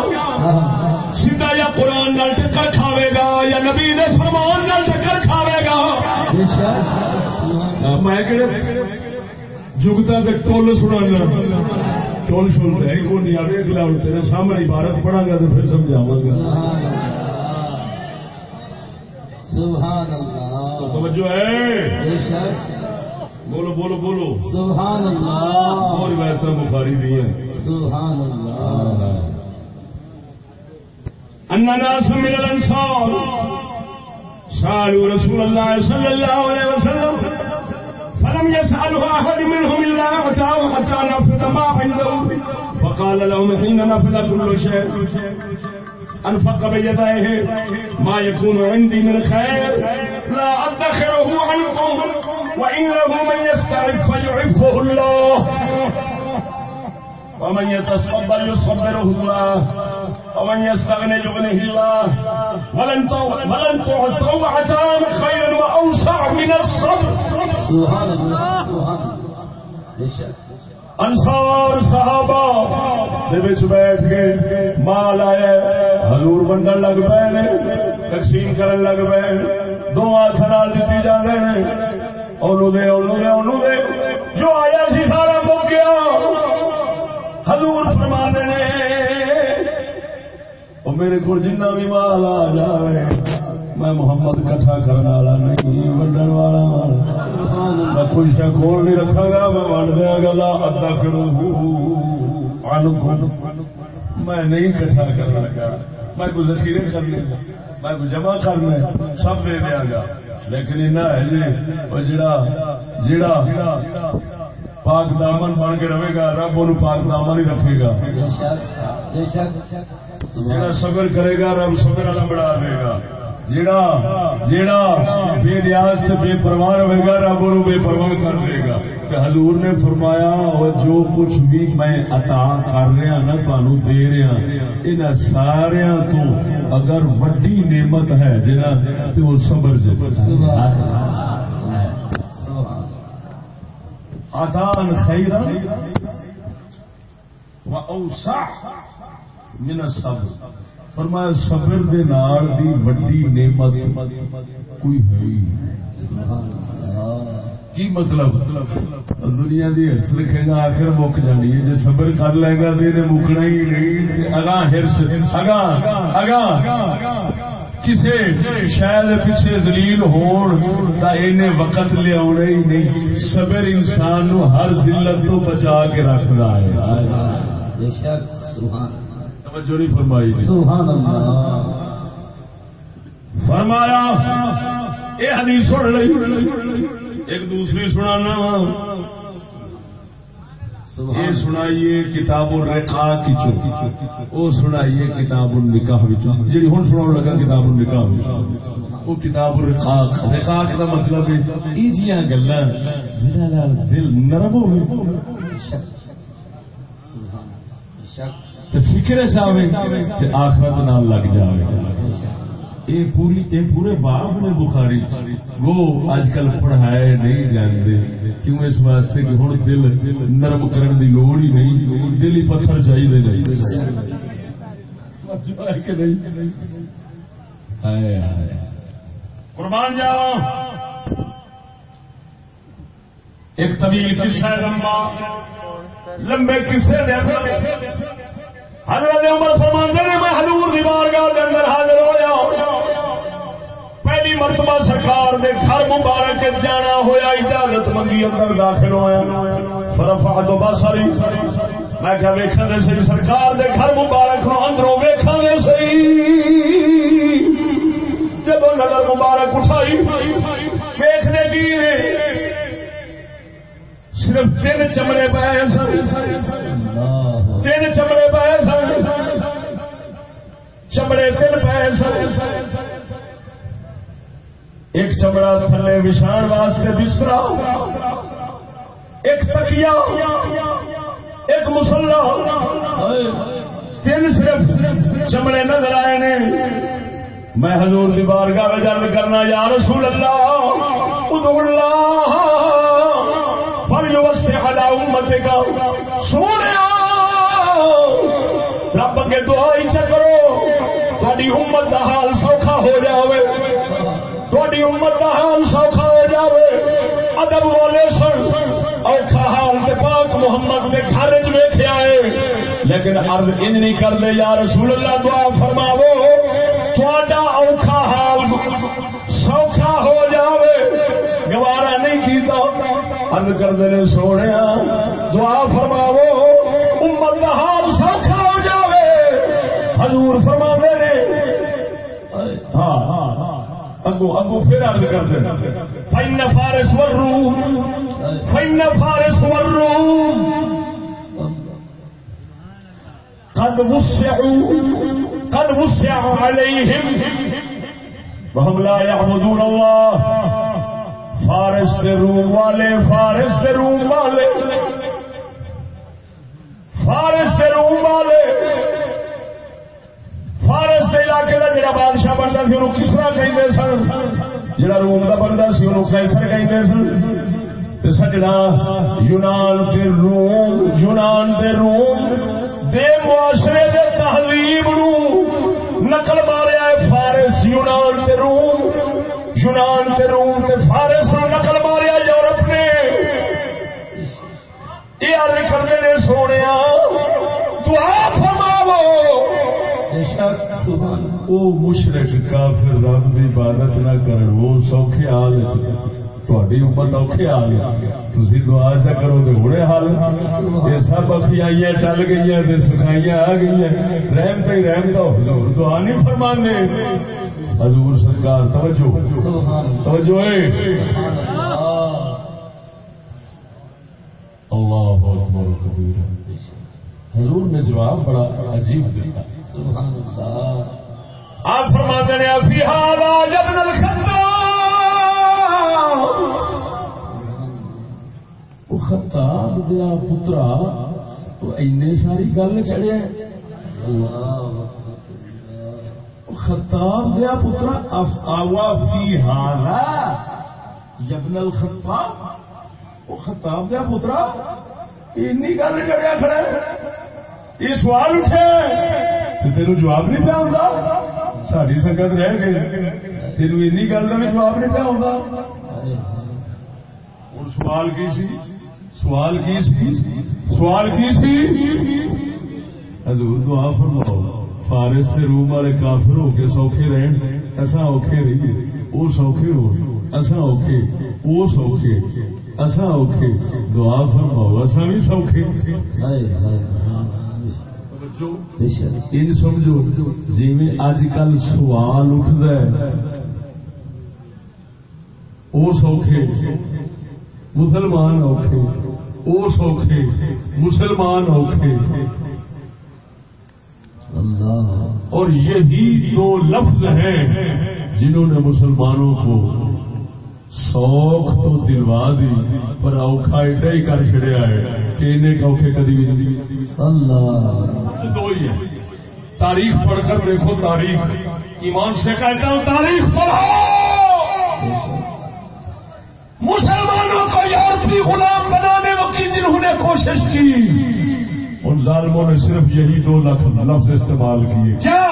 قرآن نال چکر کھاوے گا یا نبی دے فرمان نال چکر کھاوے گا؟ میں جگتا کے ٹول سنا ٹول شول ہے کو نہیں آئے تیرے سامنے عبارت پڑھا گا تو پھر سمجھاوا گا۔ سبحان اللہ۔ توجہ ہے؟ بولو بولو بولو۔ سبحان اللہ۔ اور روایت بخاری دی ہے سبحان اللہ۔ إن ناس من الأنصار. سألوا رسول الله صلى الله عليه وسلم فلم يسأله أحد منهم إلا أتاه حتى نفذ ما عنده. فقال لهم حين نفذ كل شيء. أنفق بيديه. ما يكون عندي من خير لا أدخره عنكم وإنه من يستعف فيعفه الله. ومن يتصبر يصبره الله. ومن يستغني يغنيه الله ولن ولن تعطوا عتان خير واوسع من الصبر. سبحان اللہ سبحان اللہ بے انصار صحابہ دے وچ بیٹھ کے مال آیا، حضور بنڈن لگ پے نے، تقسیم کرن لگ پے دو ہاتھ نال دتی جاندے نے۔ اونوں دے اونوں دے اونوں دے۔ جو آیا سی سارا مک گیا، حضور فرماندے نے او میرے کو جنہ بھی مال آ جائے، میں محمد کٹھا کرنے والا نہیں ونڈن والا میں کوئی شا کھول نہیں رکھا گا، میں ونڈ دیا گا، لا ادا کروں میں نہیں کٹھا کرنا گا۔ میں کوئی ذخیرے کر لوں میں کوئی جمع کرنا سب دے دیا گا۔ لیکن اینا ہے جی وہ جڑا جڑا پاک دامن بن کے رہے گا، رب ان پاک دامن ہی رکھے گا۔ بے شک بے شک۔ جڑا صبر کرے گا، رب صبر والا بڑھا دے گا۔ جڑا جڑا بے نیاز سے بے پرواہ رہے گا، رب انہوں بے پرواہ کر دے گا۔ کہ حضور نے فرمایا، اور جو کچھ بھی میں عطا کر رہا نا تمہوں دے رہا۔ ان سارے تو اگر وڈی نعمت ہے جنا تو وہ صبر سے سبحان اللہ سبحان خیرا و اوسع من الصبر فرمایا، صبر دے نال دی وڈی نعمت کوئی ہے کی مطلب؟ دنیا دی ہرس رکھے گا، آخر مک جانی ہے۔ جی صبر کر لے گا تو مکنا ہی نہیں۔ اگاں ہرس، اگاں اگاں۔ کسے شاید پیچھے زلیل ہون تا اینے وقت لیا ہی نہیں۔ صبر انسان نو ہر ذلت تو بچا کے رکھدا ہے۔ بے شک، سبحان توجہ نہیں فرمائی جی۔ سبحان اللہ۔ فرمایا یہ حدیث سن لئی ایک دوسری سنانا۔ یہ سبحان سنائیے کتاب الرقا کی وہ سنائیے کتاب النکاح وچوں۔ جڑی ہن سناون لگا کتاب النکاح وچ وہ کتاب الرقاق۔ رقاق دا مطلب ہے ای جیاں گلاں جنہاں نال دل نرم ہوے بے شک سبحان بے شک تے فکر چاہے تے آخرت نال لگ جاوے۔ بے شک یہ پوری یہ پورے باب نے بخاری وہ اج کل پڑھائے نہیں جانتے کیوں اس واسطے کہ ہوں دل نرم کرن دی لوڑ ہی نہیں۔ دل ہی پتھر چاہیے نہیں قربان جاؤ۔ ایک طویل قصہ ہے لمبا۔ لمبے قصے دے حضرت عمر فرماندے نے، میں حضور دی بارگاہ دے اندر حاضر ہویا پہلی مرتبہ سرکار دے گھر مبارک جانا ہویا، اجازت منگی، اندر داخل ہویا۔ فرفع تو بسری میں کہا ویکھن دے سی، سرکار دے گھر مبارک نو اندروں ویکھن دے سی۔ جب نظر مبارک اٹھائی، ویکھنے کی؟ صرف تین چمڑے پائے سن۔ تین چمڑے پائے سن۔ چمڑے تین پائے سن۔ ایک چمڑا تھلے وشان واسطے بسترا۔ ایک تکیا ایک مسلح تین صرف چمڑے نظر آئے نے۔ میں حضور دی بارگاہ میں جرد کرنا، یا رسول اللہ، ادعو اللہ۔ وسع علی امتکا سونے رب کے دعا ہی کرو۔ تھوڑی امت کا حال سوکھا ہو جاوے۔ تھوڑی امت کا حال سوکھا ہو جاوے۔ ادب والے سن۔ اوکھا حال تے پاک محمد کے گھر چ ویخیا ہے۔ لیکن ارد ان نہیں کرتے، یا رسول اللہ دعا فرماو تھوڑا اوکھا حال سوکھا ہو جاوے۔ گوارا نہیں کیتا ارد کرتے نے سونے دعا فرماو امت کا حال سوکھا ہو جاوے۔ حضور فرما نے ہاں ہاں, ہاں،, ہاں۔ اگو اگو پھر ارد کرتے فن فارس والروم۔ فن فارس والروم۔ قد وسعوا، قد وسع عليهم۔ وهم لا يعبدون الله۔ فارس کے روم والے، فارس کے روم والے۔ فارس کے روم والے۔ فارس کے علاقے کا جڑا بادشاہ بنتا سی، انہوں کس طرح کہیں سن؟ جڑا روم کا بنتا سی، انہوں کیسر کہیں سن؟ سجنا، یونان کے روم، یونان کے روم دے معاشرے کے تہذیب نقل ماریا ہے فارس، یونان کے روم، یونان کے روم کے فارس نقل ماریا یورپ نے یہ ارد کرتے نے سونے دعا فرماو وہ مشرق کافر رب کی عبادت نہ کرن وہ سوکھے حال تھوڑی امت اوکھے حال دعا چا کرو تو ہونے حال۔ یہ سب اکھیائی ٹل گئی سکھائیاں آ گئی رحم پہ رحم تو حضور دعا نہیں فرمانے حضور سرکار توجہ۔ توجہ اکبر کبیر حضور نے جواب بڑا عجیب دیتا۔ سبحان اللہ آپ فرماتے ہیں، فی حالا جبن وہ خطاب دیا پترا تو اینے ساری گل چڑھیا خطاب دیا پترا آوا فی حالا یبن الخطاب۔ وہ خطاب دیا پترا اینی گل چڑھیا کھڑا یہ سوال اٹھے۔ تین جواب نہیں پیا ہوں ساری سنگت رہ گئی۔ تین این گل کا بھی جواب نہیں پیا ہوں اور سوال کی سی؟ سوال کی سی؟ سوال کی سی؟ حضور دعا فرماؤ۔ فارس کے روم والے کافر ہو کے سوکھے رہن۔ ایسا اوکھے رہیے۔ وہ سوکھے ہو ایسا اوکھے۔ وہ سوکھے۔ ایسا اوکھے دعا فرماؤ ایسا بھی سوکھے۔ ان سمجھو جی اج کل سوال اٹھتا ہے وہ سوکھے۔ مسلمان اوکھے وہ سوکھے۔ مسلمان اوکھے۔ اور یہی دو لفظ ہیں جنہوں نے مسلمانوں کو سوکھ تو دلوا دی پر اوکھا ایڈا ہی کر چڑیا ہے کہ انہیں اوکھے کدی بھی نہیں۔ اللہ۔ دو ہی ہے۔ تاریخ پڑھ کر دیکھو تاریخ۔ ایمان سے کہتا ہوں تاریخ پڑھو۔ مسلمانوں کو یورپی غلام بنانے کی جنہوں نے کوشش کی۔ ان ظالموں نے صرف یہی دو لفظ استعمال کیے۔ کیا؟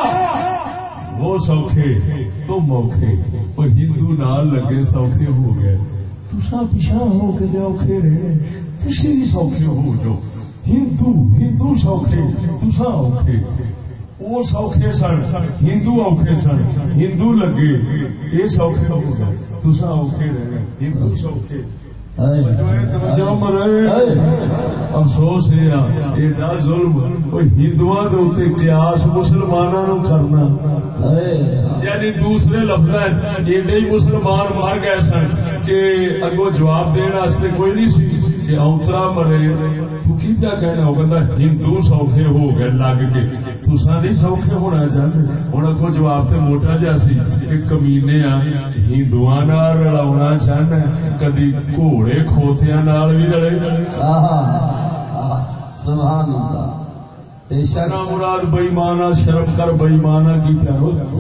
وہ سوکھے۔ تو اوکھے اور ہندو نال لگے سوکھے ہو گئے۔ تسا پیچھا ہو کے جو اوکھے رہے تسی بھی سوکھے ہو جو۔ ہندو ہندو سوکھے تسا اوکھے۔ وہ سوکھے سن، ہندو اوکھے سن، ہندو لگے یہ سوکھے ہو گئے۔ تسا اوکھے رہے، ہندو سوکھے۔ افسوس ایڈا ظلم۔ ہندو قیاس مسلمانوں کرنا۔ یعنی دوسرے لفظ ایڈے ہی مسلمان مر گئے سن کہ اگو جواب دن کوئی نہیں سی۔ کہ اوترا مرے، تو کی کیا کہنا؟ ہو کہنا ہندو سوکھے ہو گئے لگ کے۔ تسا نہیں سوکھے ہونا چاہتے ہوں اگو جواب تو موٹا جا سی کہ کمینے آ ہندو رلا چاہنا کدی گھوڑے کھوتیا بھی رلے سبحان اللہ مراد بئیمانا شرم کر بئیمانا کی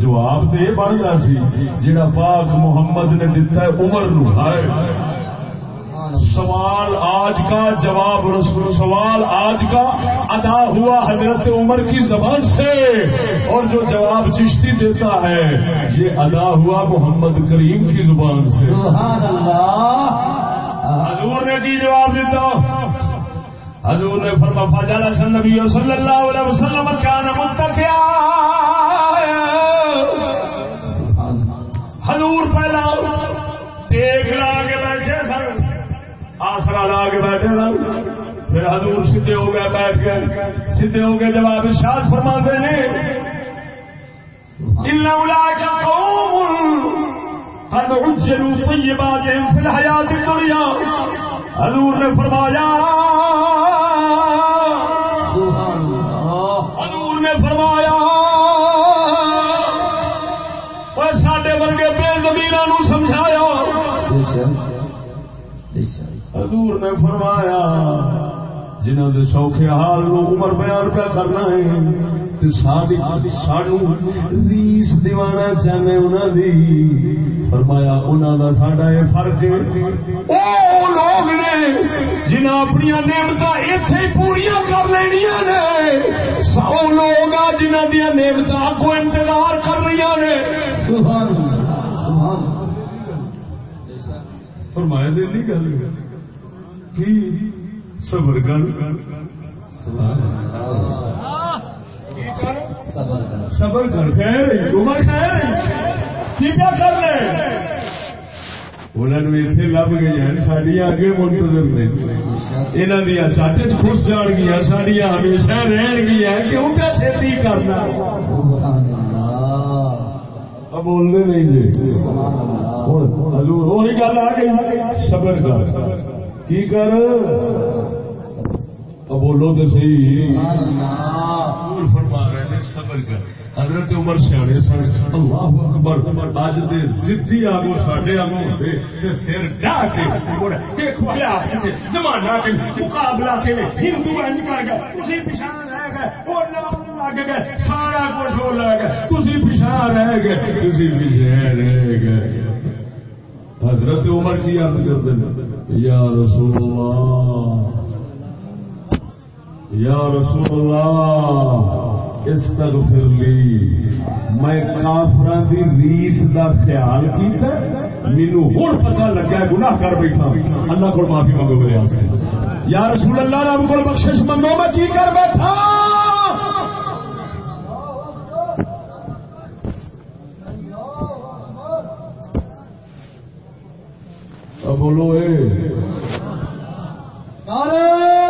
جواب تو یہ بن گیا سی جہاں پاک محمد نے دتا ہے عمر نو سوال آج کا جواب رسول سوال آج کا ادا ہوا حضرت عمر کی زبان سے اور جو جواب چشتی دیتا ہے یہ ادا ہوا محمد کریم کی زبان سے سبحان اللہ حضور نے کی جواب دیتا۔ حضور نے فرما فجال سن نبی صلی اللہ علیہ وسلم کیا نمت کیا حضور پہلا ٹیک لا کے بیٹھے سن، آسرا لا کے بیٹھے سن۔ پھر حضور سیدھے ہو گئے بیٹھ گئے سیدھے ہو گئے جواب ارشاد فرما دے قد اجلوا طیباتهم فی الحیات الدنیا حضور نے فرمایا حضور نے فرمایا ورگے بے زمیروں نو نے فرمایا جنہوں نے سوکھے حال نو عمر بیان پہ کرنا ہے تے ساڈی سانو ریس دیوانا چاہنے انہاں دی۔ فرمایا انہاں دا ساڈا اے فرق او لوگ نے جنہاں اپنی نعمت ایتھے پوریاں کر لینیاں نے سو لوگ آ جنہاں کو انتظار کر رہی نے۔ سبحان اللہ سبحان فرمایا دل نہیں گل کی؟ صبر کر۔ صبر کر۔ خیر ہے، عمر خیر کی کیا کر لے انہوں نے اتنے لب گئی ہیں سڈیا اگے منتظر نے۔ یہاں دیا چٹ چ خوش جان گیا سڈیا ہمیشہ رہن گیا کیوں پہ چھتی کرنا۔ سبحان بولتے نہیں جی۔ سبحان ہوں حضور وہی گل آ گئی۔ صبر کر۔ کی کر؟ بولو تو صحیح حضور فرما رہے ہیں صبر کر۔ حضرت عمر سیانے سن۔ اللہ اکبر اج دے ضدی آگو ساڈے آگو ہوتے تے سر ڈا کے مڑ دیکھو کیا زمانہ کے مقابلہ کے ہندو انج کر گئے۔ تسی پیچھے رہ گئے اور نام لگ گئے سارا کچھ ہو لگ گئے۔ تسی پیچھے رہ گئے کسی پیچھے رہ گئے۔ حضرت عمر کی یاد کرتے ہیں یا رسول اللہ۔ یا رسول اللہ، استغفر لی۔ میں کافران دی ریس دا خیال کیتا مینو ہوں پتہ لگا ہے گناہ کر بیٹھا اللہ کو معافی منگو میرے واسطے۔ یا رسول اللہ، رب کو بخشش منگو میں کی کر بیٹھا؟ بولو اے۔ نعرہ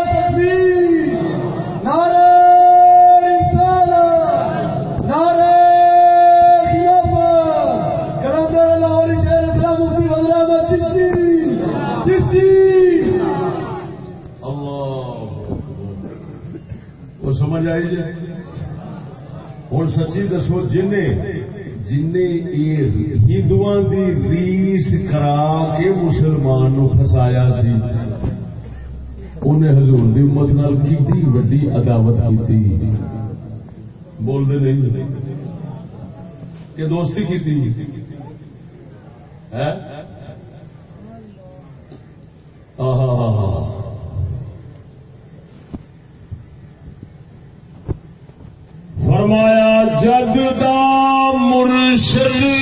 کہ دوستی کی تھی؟ فرمایا جگ دا مرشد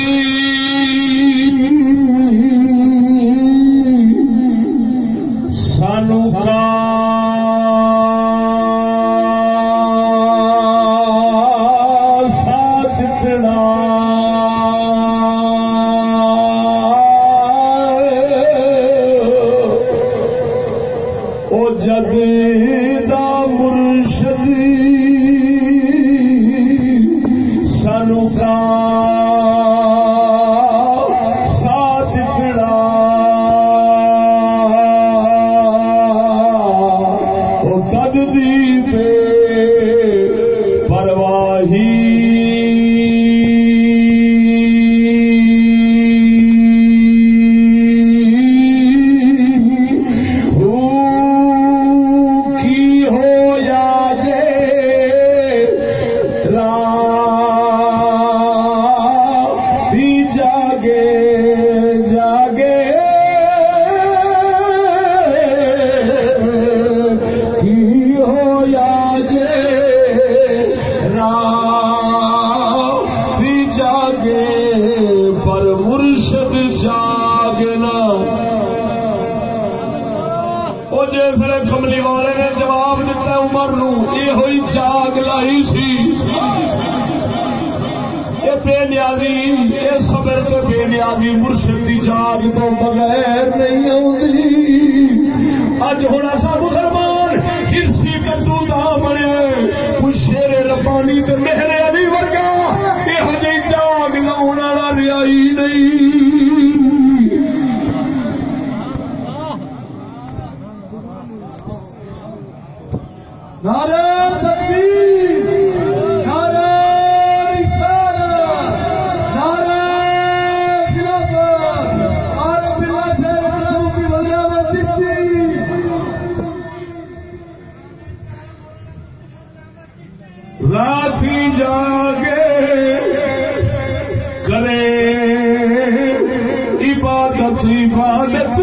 عبادت عبادت.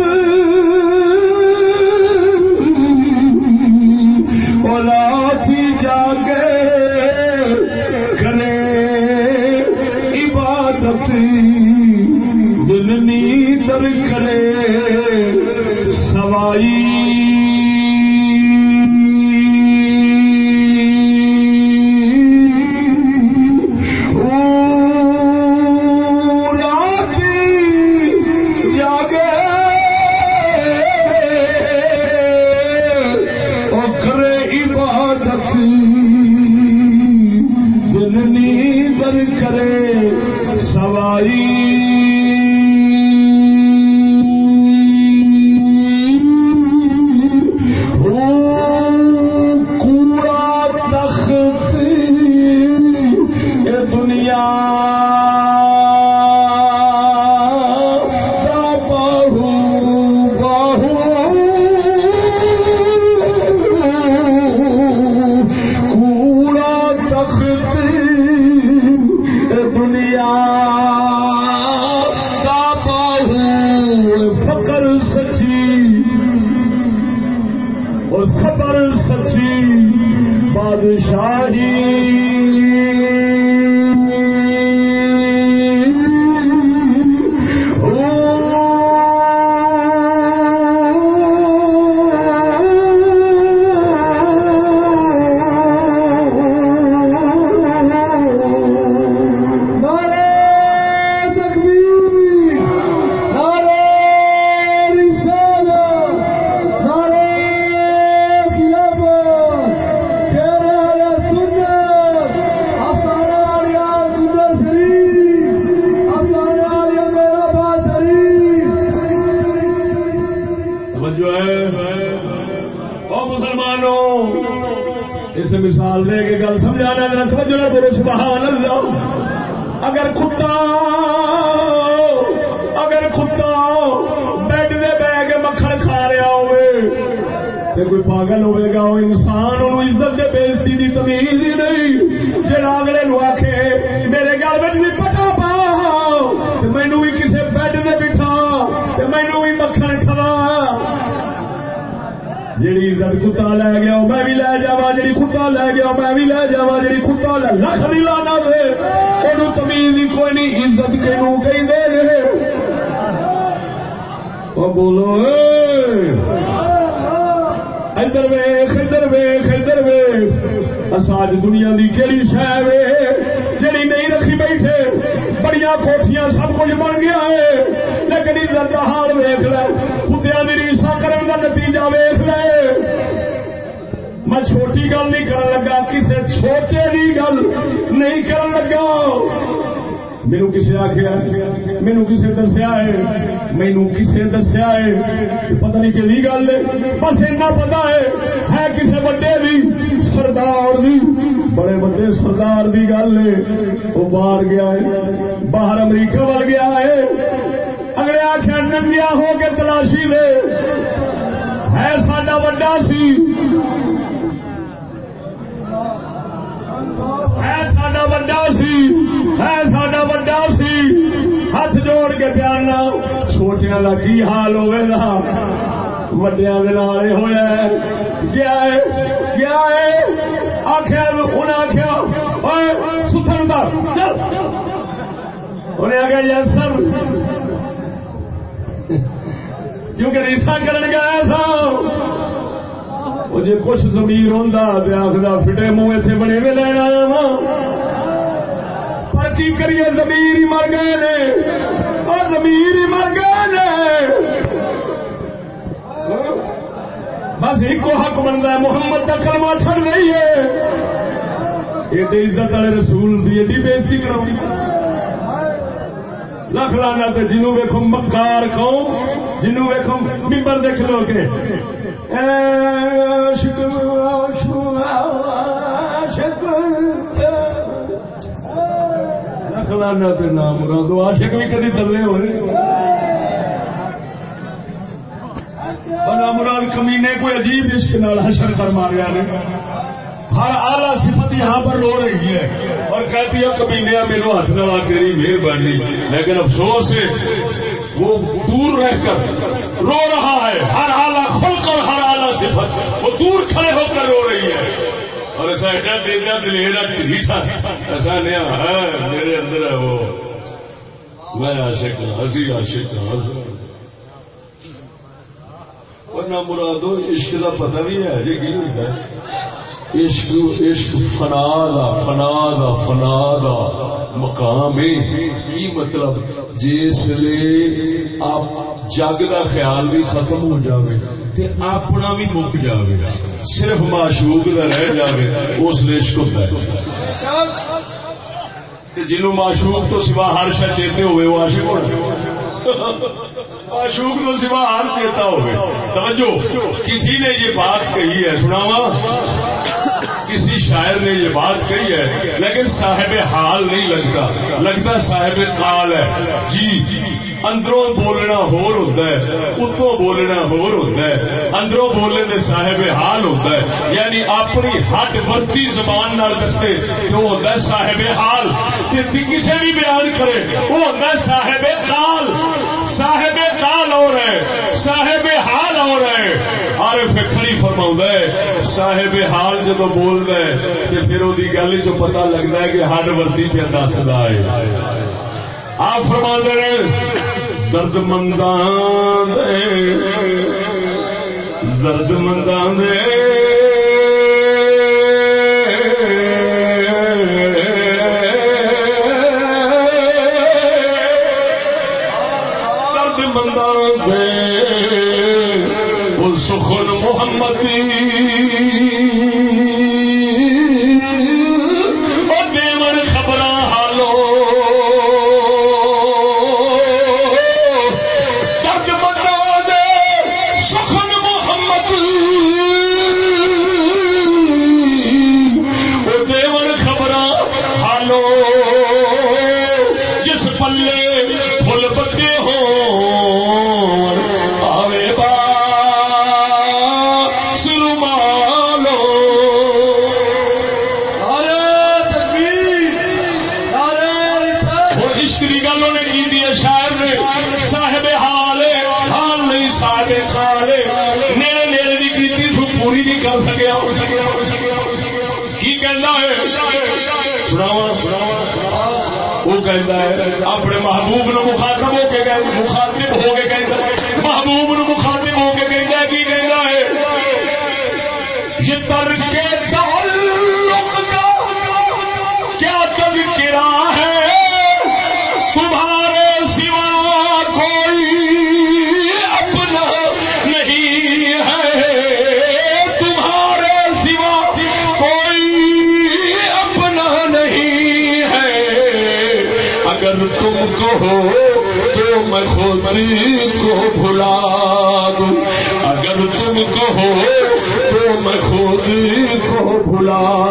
او جا کے کرے عبادت. دل نیدر کرے سوائی نہیں کرن لگا۔ مینو کسے آخیا مینو کسے دسیا ہے؟ مینو کسے دسیا ہے؟ پتہ نہیں کہ گل ہے۔ بس اتنا پتا ہے ہے کسے بڑے دی، سردار دی۔ بڑے بڑے سردار دی گل ہے۔ وہ باہر گیا ہے، باہر امریکہ وال گیا ہے۔ اگلے آخیا ننگیا ہو کے تلاشی لے۔ ہے ساڈا وڈا سی۔ ہے ساڈا وڈا سی ہے ساڈا وڈا سی ہاتھ جوڑ کے پیارنا چھوٹیاں کا کی حال ہوئے گا وڈیا ہوا گیا ہے گیا ہے آخیا انہیں آخیا ستھن کا انہیں آخیا یس سر کیونکہ ریسا کرن گیا سا وہ جی کچھ زمیر ہوں آخر فٹے منہ اتنے بنے میں لین آیا وا پر کی کریے زمیر ہی مر گئے نے؟ اور زمیر ہی مر گئے نے؟ بس ایک حق بنتا ہے، محمد کا کلمہ چھڑ نہیں ہے۔ یہ عزت والے رسول کی ایڈی بےزتی کرو لکھ لانا تو جنوب ویکو مکار قوم جنوب ویکو ممبر دیکھ لو کے۔ لکھ لانا نام مرادو عاشق بھی کدی تلے ہو رہے بنا مراد کمینے کوئی عجیب عشق نال حشر کر ماریا نے ہر آلہ صفت یہاں پر رو رہی ہے اور کہتی ہے کبھی میرے ہاتھ نہ تیری مہربانی لیکن افسوس ہے۔ وہ دور رہ کر رو رہا ہے، ہر آلہ کھل کر ہر آلہ صفت۔ وہ دور کھڑے ہو کر رو رہی ہے۔ اور ایسا ایڈا دینا دلیرا میٹھا ایسا نیا ہے میرے اندر ہے وہ۔ میں عاشق ہوں ہسی عاشق ہوں۔ ورنہ مرادو عشق کا پتہ بھی ہے جی کی ہے؟ عشق عشق فنا دا فنا دا فنا دا مقام کی مطلب؟ جس لیے آپ جگ دا خیال بھی ختم ہو جاوے تے اپنا بھی مک جاوے، صرف معشوق دا رہ جاوے، اس لیے عشق ہوتا ہے۔ جنوں معشوق تو سوا ہر شا چیتے ہوئے، وہ عاشق ہونا معشوق تو سوا ہر چیتا ہوئے۔ توجہ کسی نے یہ بات کہی ہے؟ سناوا شاعر نے یہ بات کہی ہے، لیکن صاحب حال نہیں لگتا۔ لگتا صاحب قال ہے۔ جی اندروں بولنا ہور ہوتا ہے، اتوں بولنا ہور ہوتا ہے۔ اندروں بولنے دے صاحب حال ہوتا ہے۔ یعنی اپنی ہٹ ورتی زبان نال دسے وہ ہوتا ہے صاحب حال۔ کسی بھی بیان کرے، وہ ہوتا ہے صاحب قال صاحب قال ہو رہے صاحب حال ہو رہے آر فکری فرما ہے، صاحب حال جب بول رہے تو پھر وہ گل چ پتا لگتا ہے کہ ہڈ ورتی پہ دستا ہے۔ آپ فرما رہے، درد مندان درد مندان درد مندان سخن محمدی۔ کو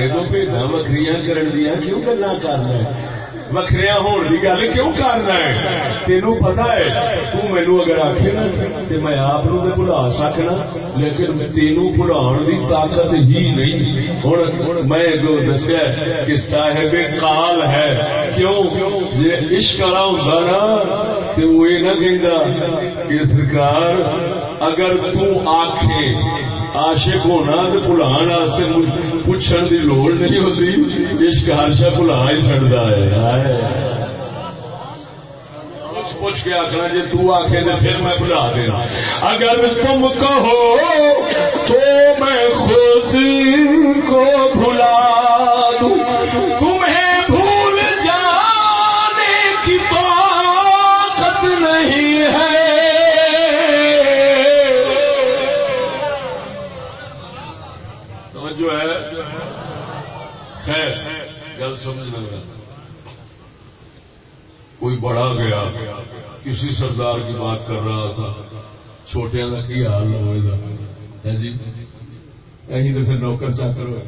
ساڈے تو بھیڈا وکھریاں کرن دیاں کیوں گلاں کرنا وکھریا ہون کی گل کیوں کرنا ہے؟ تینوں پتا ہے، تو مینو اگر آخے نا تو میں آپ بھلا سکنا لیکن تینوں بھلا دی طاقت ہی نہیں۔ ہوں میں دسیا کہ صاحب کال ہے، کیوں؟ جی عشق والا ہوں نا تو وہ یہ نہ کہتا کہ سرکار، اگر تکھے عاشق ہونا تو بھلان پوچھنے کی لوڑ نہیں ہوتی عشق ہر شا بھلا ہی چڑھتا ہے پوچھ کے آخنا جی تکے تو پھر میں بلا دینا۔ اگر تم کہو تو میں خود کو بھلا دوں۔ کوئی گیا۔ کسی سردار کی بات کر رہا تھا۔ چھوٹیا کا کی حال ہوئے گا جی؟ اہی تو پھر نوکر چاکر ہوئے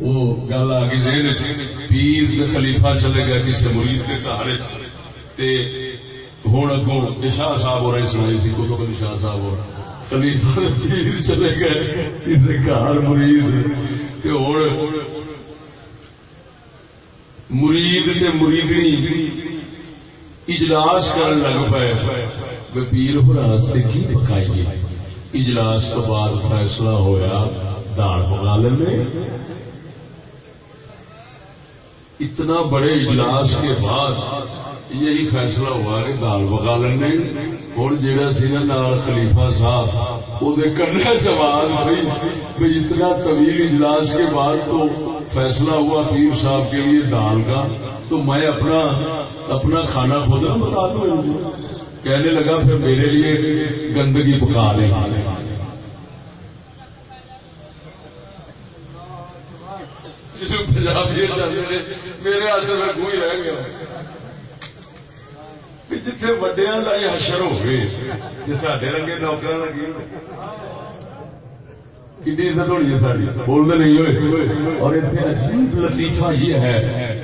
وہ گل آ گئی پیر خلیفہ چلے گیا کسی مرید کے گھر ہوں اگوں شاہ صاحب ہو رہے سنائی سی کو شاہ صاحب ہو رہا خلیفہ پیر چلے گئے کسی گھر مرید۔ ہوں مرید تے مریدنی اجلاس کرن لگ پے پیر ہراستے کی پکائیے اجلاس تو بعد فیصلہ ہویا دال پکا لیں اتنا بڑے اجلاس کے بعد یہی فیصلہ ہوا کہ دال پکا لینا ہوں جہاں سی نا نال خلیفہ صاحب وہ کرنا سوال ہوئی بھائی اتنا طویل اجلاس کے بعد تو فیصلہ ہوا پیر صاحب کے لیے دال کا، تو میں اپنا اپنا کھانا خود بتا دوں کہنے لگا، پھر میرے لیے گندگی پکا لیں میرے آسے میں کوئی رہ گیا۔ جتنے وڈیا کا یہ حشر ہوگی جی سڈے رنگے نوکر لگی کتنی عزت ہونی ہے ساری بولتے نہیں ہوئے اور اتنے عجیب لطیفہ یہ ہے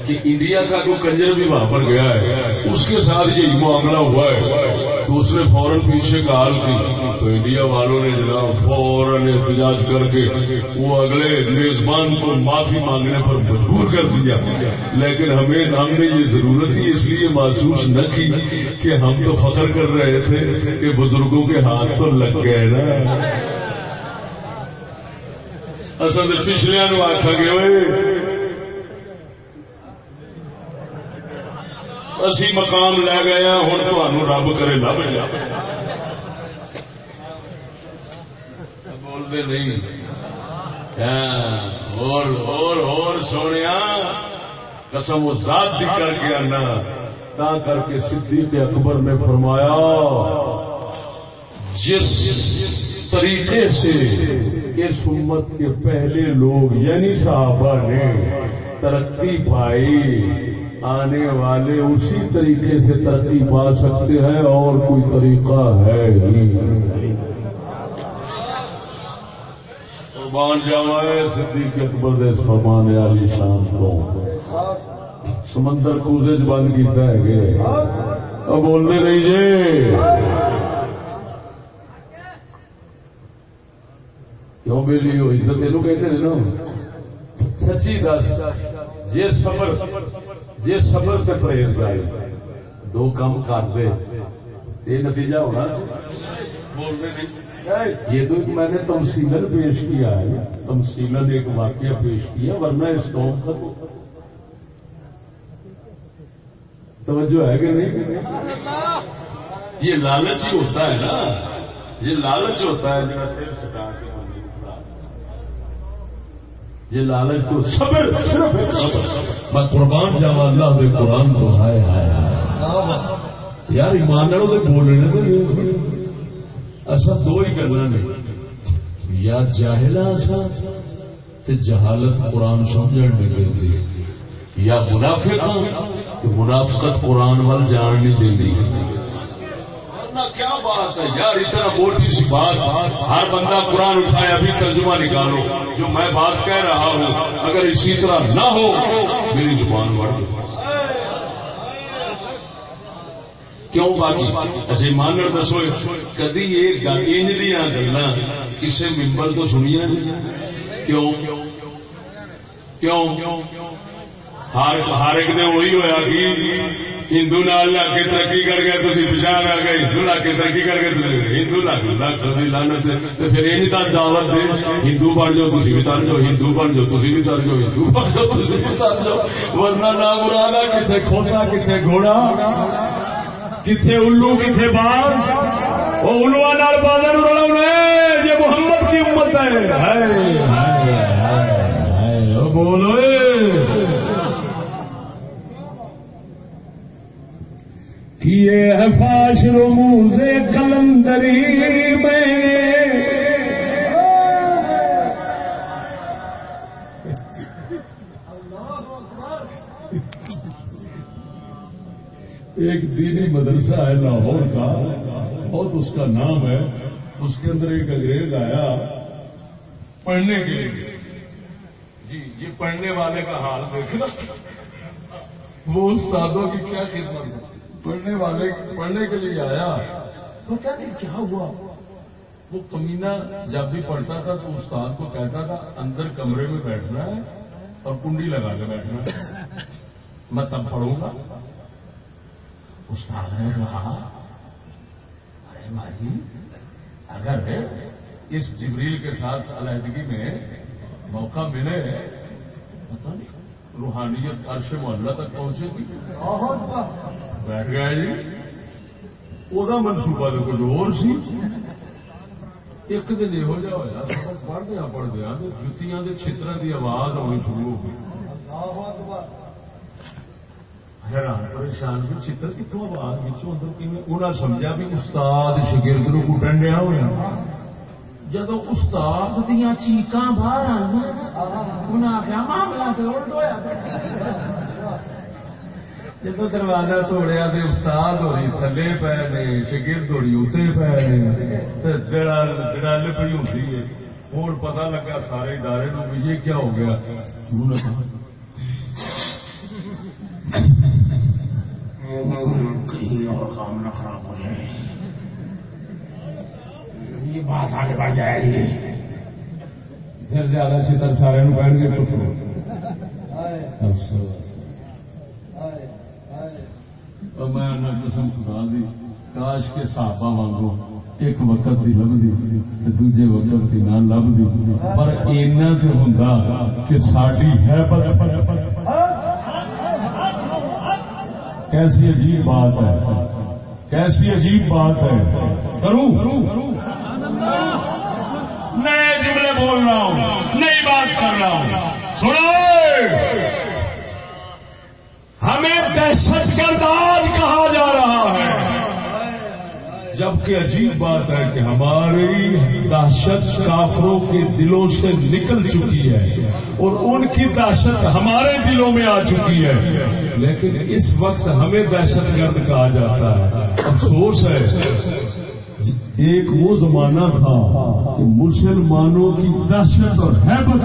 کہ انڈیا کا جو کنجر بھی وہاں پر گیا ہے اس کے ساتھ یہی معاملہ ہوا ہے تو اس نے فوراً پیچھے کال کی تو انڈیا والوں نے جناب فوراً احتجاج کر کے وہ اگلے میزبان کو معافی مانگنے پر مجبور کر دیا لیکن ہمیں ہم نے یہ ضرورت ہی اس لیے محسوس نہ کی کہ ہم تو فخر کر رہے تھے کہ بزرگوں کے ہاتھ تو لگ گئے نا۔ اصل پچھلے آخا گے اسی مقام لے گئے ہوں تو رب کرے لب جا بولتے نہیں۔ ہاں، سونے قسم و ذات بھی کر کے آنا۔ تا کر کے صدیق اکبر نے فرمایا، جس طریقے سے اس امت کے پہلے لوگ یعنی صحابہ نے ترقی پائی، آنے والے اسی طریقے سے ترقی پا سکتے ہیں، اور کوئی طریقہ ہے ہی قربان جاوائے صدیق اکبر دے فرمان علی شان کو۔ سمندر کوزے بند کیتا ہے۔ گے اب بولنے نہیں جی۔ کیوں میری وہ عزت یہ کہتے ہیں نا۔ سچی دس جی سفر جی سفر سے پرہیز آئے دو کام کر دے۔ یہ نتیجہ ہونا یہ تو میں نے تمسیلن پیش کیا ہے۔ تمسیلن ایک واقعہ پیش کیا، ورنہ اس قوم کا توجہ ہے کہ نہیں؟ یہ لالچ ہی ہوتا ہے نا۔ یہ لالچ ہوتا ہے میرا سر سٹا کے یہ لالچ تو صبر صرف میں قربان جاوا اللہ دے قرآن تو ہائے ہائے یار، ایمان دے بول رہے ہیں اصا دو ہی کرنا نہیں یا جاہلا سا تے جہالت قرآن سمجھن نہیں دیں یا منافق منافقت قرآن وال جان نہیں دیں کیا بات ہے؟ یار، اتنا موٹی سی بات۔ ہر بندہ قرآن اٹھائے، ابھی ترجمہ نکالو۔ جو میں بات کہہ رہا ہوں، اگر اسی طرح نہ ہو، میری زبان بڑھ کیوں باقی؟ ایسے مان دسو، کدی یہ دیا گلا کسی ممبر تو سنیا کیوں؟ کیوں؟ ہر ایک نے وہی ہوا کہ ہندو لال لا کے ترقی کر گئے تو پچھان آ گئے ہندو لا کے ترقی کر گئے ہندو لا پھر یہ نہیں دعوت دے ہندو بن جاؤ تھی بھی تر جاؤ ہندو بن جاؤ تھی بھی تر جاؤ ہندو بن جاؤ تھی بھی تر جاؤ ورنہ نہ مراد کتنے کھوتا کتنے گھوڑا کتنے الو کتنے باز وہ الوا نال بازار بازر جی محمد کی امت ہے بولو کیے ہے فاش رموز کلندری میں۔ ایک دینی مدرسہ ہے لاہور کا، بہت اس کا نام ہے۔ اس کے اندر ایک انگریز آیا پڑھنے کے لیے۔ جی یہ پڑھنے والے کا حال دیکھنا۔ وہ استادوں کی کیا خدمت ہے؟ پڑھنے والے پڑھنے کے لیے آیا۔ پتا نہیں کیا ہوا۔ وہ کمینہ جب بھی پڑھتا تھا تو استاد کو کہتا تھا اندر کمرے میں بیٹھنا ہے اور کنڈی لگا کے بیٹھنا ہے۔ میں تب پڑھوں گا۔ استاد نے کہا ارے بھائی اگر اس جبریل کے ساتھ علیحدگی میں موقع ملے پتا نہیں روحانیت عرش محلہ تک پہنچے گی۔ بیٹھ گیا جی وہ منصوبہ تو کچھ اور سی۔ ایک دن یہ ہوا پڑھدیا پڑھدیا جتیاں کے چھتر کی آواز آنی شروع ہو گئی۔ حیران پریشان بھی چتر کتوں آواز بچوں انہیں سمجھا بھی استاد شگرد نو کٹن دیا ہوا جدو استاد دیا چیقاں باہر آئی انہیں آخیا معاملہ سے الٹ ہوا جب دروازہ توڑیا تو استاد ہوئی تھلے پے نے شگرد ہوئی اتنے پے دڑل پی ہوتی ہے ہوں پتا لگا سارے ادارے نو یہ کیا ہو گیا۔ کہیں اور کام نہ خراب ہو جائے یہ بات آگے بڑھ جائے گی۔ پھر زیادہ چتر سارے پہن گے ٹکڑو میں قسم خدا دی، کاش کے صحابہ وانگو ایک وقت دی لب دی دوجے وقت دی نہ لب پر اینا تو ہوں کہ ساری ہے کیسی عجیب بات ہے، کیسی عجیب بات ہے۔ کروں نئے جملے بول رہا ہوں، نئی بات کر رہا ہوں۔ سنو۔ ہمیں دہشت گرد آج کہا جا رہا ہے۔ جبکہ عجیب بات ہے کہ ہماری دہشت کافروں کے دلوں سے نکل چکی ہے اور ان کی دہشت ہمارے دلوں میں آ چکی ہے۔ لیکن اس وقت ہمیں دہشت گرد کہا جاتا ہے۔ افسوس ہے ایک وہ زمانہ تھا کہ مسلمانوں کی دہشت اور حیبت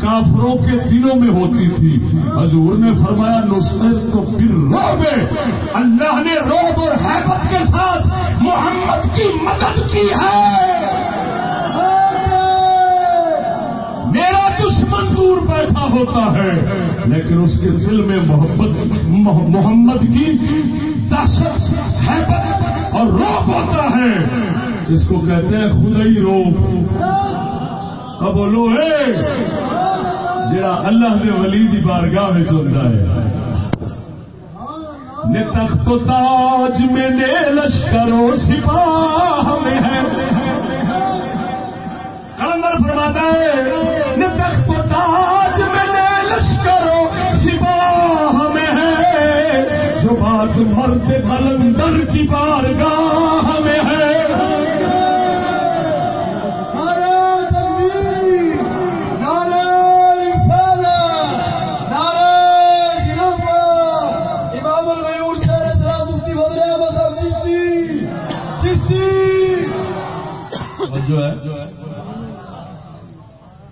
کافروں کے دلوں میں ہوتی تھی۔ حضور نے فرمایا، نصرت تو پھر روب اللہ نے روب اور حیبت کے ساتھ محمد کی مدد کی ہے۔ میرا دشمن دور بیٹھا ہوتا ہے، لیکن اس کے دل میں محبت محمد کی دہشت، حیبت اور روب ہوتا ہے۔ اس کو کہتے ہیں خدا ہی روب اب بولو ہے جڑا اللہ کے ولی کی بارگاہ میں چلتا ہے۔ نے تخت و تاج میں نے لشکروں سپاہ میں ہے۔ کلندر فرماتا ہے، نے تخت و تاج میں نے لشکروں سپاہ میں ہے۔ جو بات مرد کلندر کی بارگاہ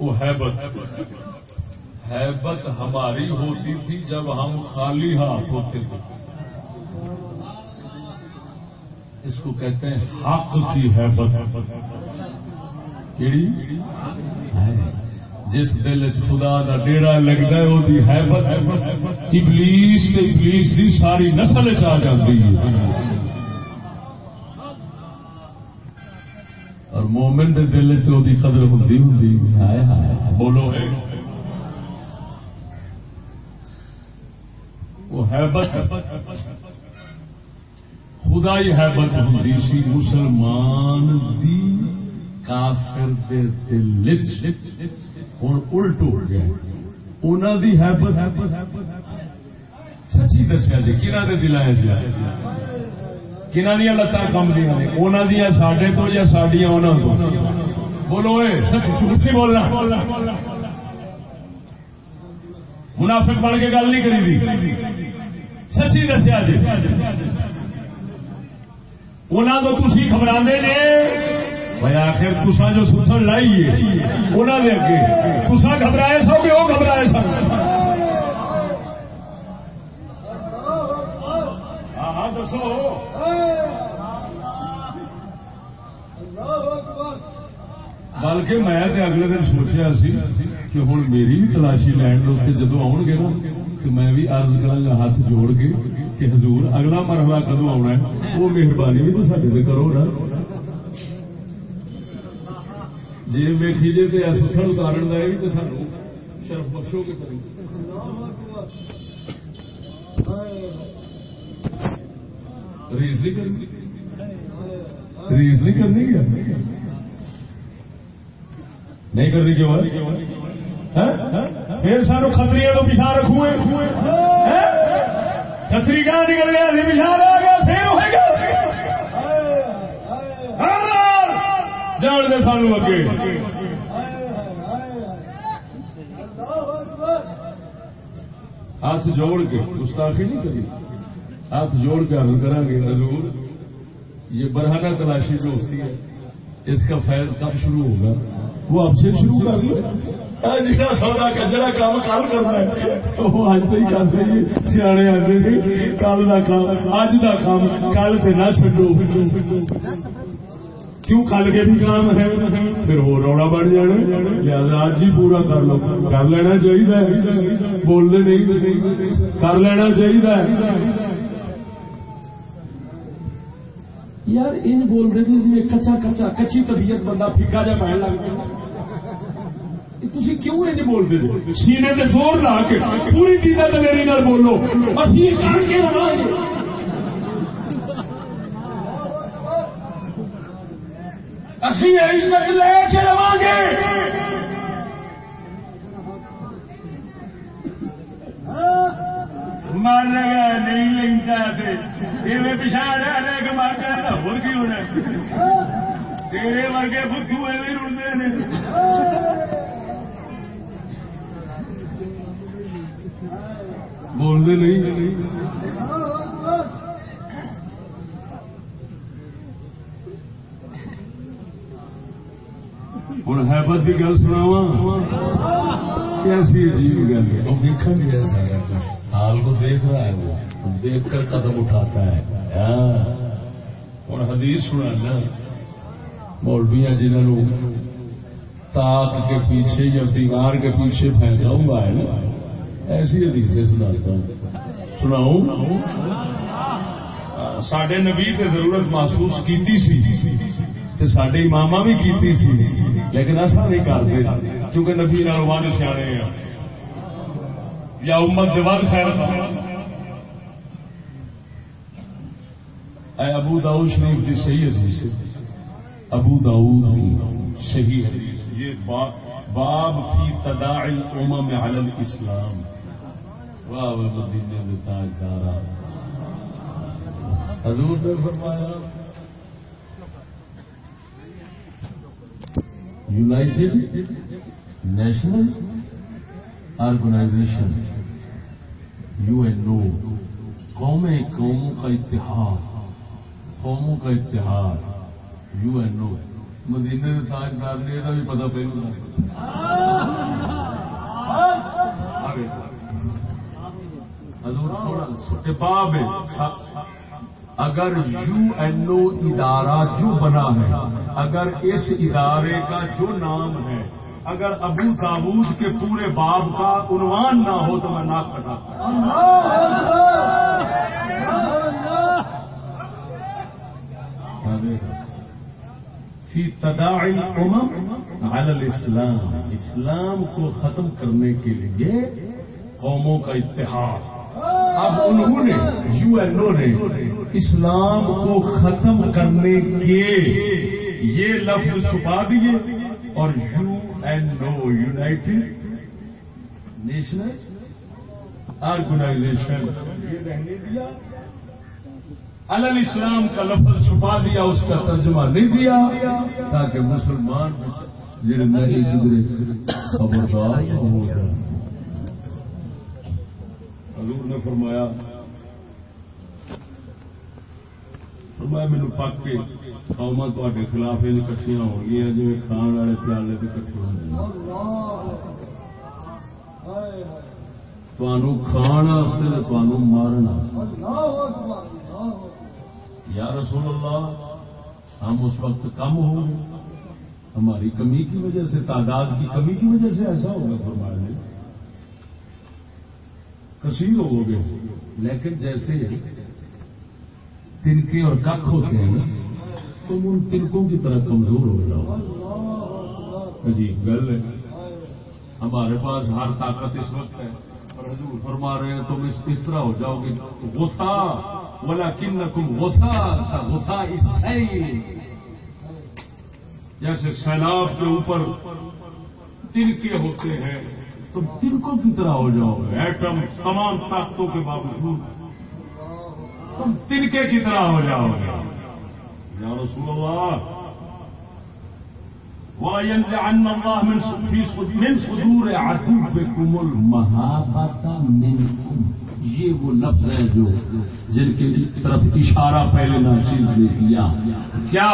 وہ حیبت۔ حیبت ہماری ہوتی تھی جب ہم خالی ہاتھ ہوتے تھے۔ اس کو کہتے ہیں حق کی حیبت۔ کیڑی؟ جس دل چ خدا کا ڈیرا لگتا ہے وہ حیبت۔ ابلیس ابلیس کی ساری نسل چ جاتی ہے۔ مومن دے دل چ قدر ہوں بولو ہے وہ خدا ہی حیبت ہوتی سی مسلمان دی کافر دے دل ہوں الٹ ہو گیا۔ انہوں دی سچی دسیا جی کنہ دے دلائیں جی؟ کنہ دیا لتان کم دیا نے انہوں دیا سڈے تو یا سڈیا انہوں تو؟ بولو اے، سچ جھوٹ نہیں بولنا۔ منافق بن کے گل نہیں کری دی۔ سچی دسیا جی۔ انہوں کو تھی گھبرا نے، بھائی آخر تسا جو ستن لائیے انہوں نے اگے۔ تسا گھبرائے سو کہ وہ گھبرائے سو ہاں دسو بلکہ میں اگلے دن سوچا سی کہ ہوں میری بھی تلاشی لین لو جدو آؤ گے نا تو میں بھی ارض کرا ہاتھ جوڑ کے کہ حضور اگلا مرحلہ کدو آنا ہے؟ وہ مہربانی بھی تو سارے کرو نا۔ جی ویکھیجے تو ستھر اتارن کا بھی تو سانو شرف بخشو کے گے ریز نہیں کرنی۔ ریز نہیں کرنی کیا نہیں کرنی کیوں پھر سانو خطری تو پچھا رکھو خطری کہاں نکل گیا؟ ہاں، پچھا آ گیا، پھر ہوئے گا جان دے سانو اگے۔ ہاتھ جوڑ کے، گستاخی نہیں کری۔ ہاتھ جوڑ کے عرض کریں گے حضور یہ برہانہ تلاشی جو ہوتی ہے اس کا فیض کب شروع ہوگا؟ وہ اب سے شروع کر لو جا سودا کجرا کام کل کرنا ہے۔ وہ اج تو ہی کرتے ہیں سیانے آتے تھے کل کا کام اج کا کام کل پہ نہ چڈو کیوں کل کے بھی کام ہے پھر وہ روڑا بڑھ جانا لہٰذا ہی پورا کر لو۔ کر لینا چاہیے۔ بولنے نہیں۔ کر لینا چاہیے۔ یار، ان بول رہے تھے جی کچا کچا، کچی طبیعت بندہ پھکا جا پہن لگ تھی کیوں نہیں بولتے سینے زور لا کے، پوری دینا نال بولو۔ اسی کر کے اسی عزت لے کے رواں گے مر گیا نہیں لگتا پچھا رہا لے کے مر گیا ہو کی ہونا تیرے ورگے بدھو ایویں رڑتے ہیں بولتے نہیں۔ ہوں حیبت کی گل سناوا کیسی عجیب گل ہے۔ وہ دیکھ گیا سارا۔ حال کو دیکھ رہا ہے وہ۔ دیکھ کر قدم اٹھاتا ہے۔ ہاں۔ ہوں حدیث سنا مولویا جنہوں تاک کے پیچھے یا دیوار کے پیچھے پھینکا ہوا ہے نا، ایسی حدیثیں سناتا ہوں۔ سناؤں؟ سڈے نبی کی ضرورت محسوس کی سڈے امام بھی کی لیکن ایسا نہیں کرتے، کیونکہ نبی ود سیانے ہیں۔ یا امت کے ود خیر اے ابو داؤد شریف کی صحیح حدیث جی۔ ابو داؤد کی صحیح حدیث یہ باب کی تداع الامم علی الاسلام۔ واہ واہ مدینے میں تاجدارا حضور نے فرمایا united national organisation U N O قومیں قوموں کا اتحاد۔ قوموں کا اتحاد، یو این او مدینے کے تاجدار نے یہ بھی پتا پہلو اگر یو این او ادارہ جو بنا ہے، اگر اس ادارے کا جو نام ہے، اگر ابو تابوت کے پورے باب کا عنوان نہ ہو تو میں ناک کٹاتا۔ کٹا فی تداع الامم علی الاسلام۔ اسلام کو ختم کرنے کے لیے قوموں کا اتحاد۔ اب انہوں نے، یو این او نے اسلام کو ختم کرنے کے یہ لفظ چھپا دیے اور U N O, united national organisation, یہ رہنے دیا۔ الل اسلام کا لفظ چھپا دیا، اس کا ترجمہ نہیں دیا، تاکہ مسلمان جڑے نہیں گزرے، خبردار ہو حضور نے فرمایا فرمایا مینو پک کے قوما تے خلاف یہ کٹیاں ہو گیا جی کھان والے پیالے سے کٹھے ہو گئے تھانوں کھان مارن یا رسول اللہ، ہم اس وقت کم ہو گئے ہماری کمی کی وجہ سے، تعداد کی کمی کی وجہ سے ایسا ہوگا فرمایا کثیر ہو گئے۔ لیکن جیسے تنکے اور کخ ہوتے ہیں نا، تم ان تنکوں کی طرح کمزور ہو جاؤ۔ عجیب گل ہے۔ ہمارے پاس ہر طاقت اس وقت ہے۔ اور حضور فرما رہے ہیں، تم اس طرح ہو جاؤ گے۔ غصہ! بولا کن کم غصہ اس جیسے سیلاب کے اوپر تنکے ہوتے ہیں، تم تنکوں کی طرح ہو جاؤ گے؟ ایٹم تمام طاقتوں کے باوجود تم تنکے کی طرح ہو جاؤ گے؟ یا رسول اللہ وَيَنْزَعَنَّ اللَّهُ مِنْ صُدُورِ عَدُوِّكُمُ الْمَحَابَةَ مِنْكُمْ۔ یہ وہ لفظ ہے جو جن کے طرف اشارہ پہلے ناچیز نے کیا۔ کیا؟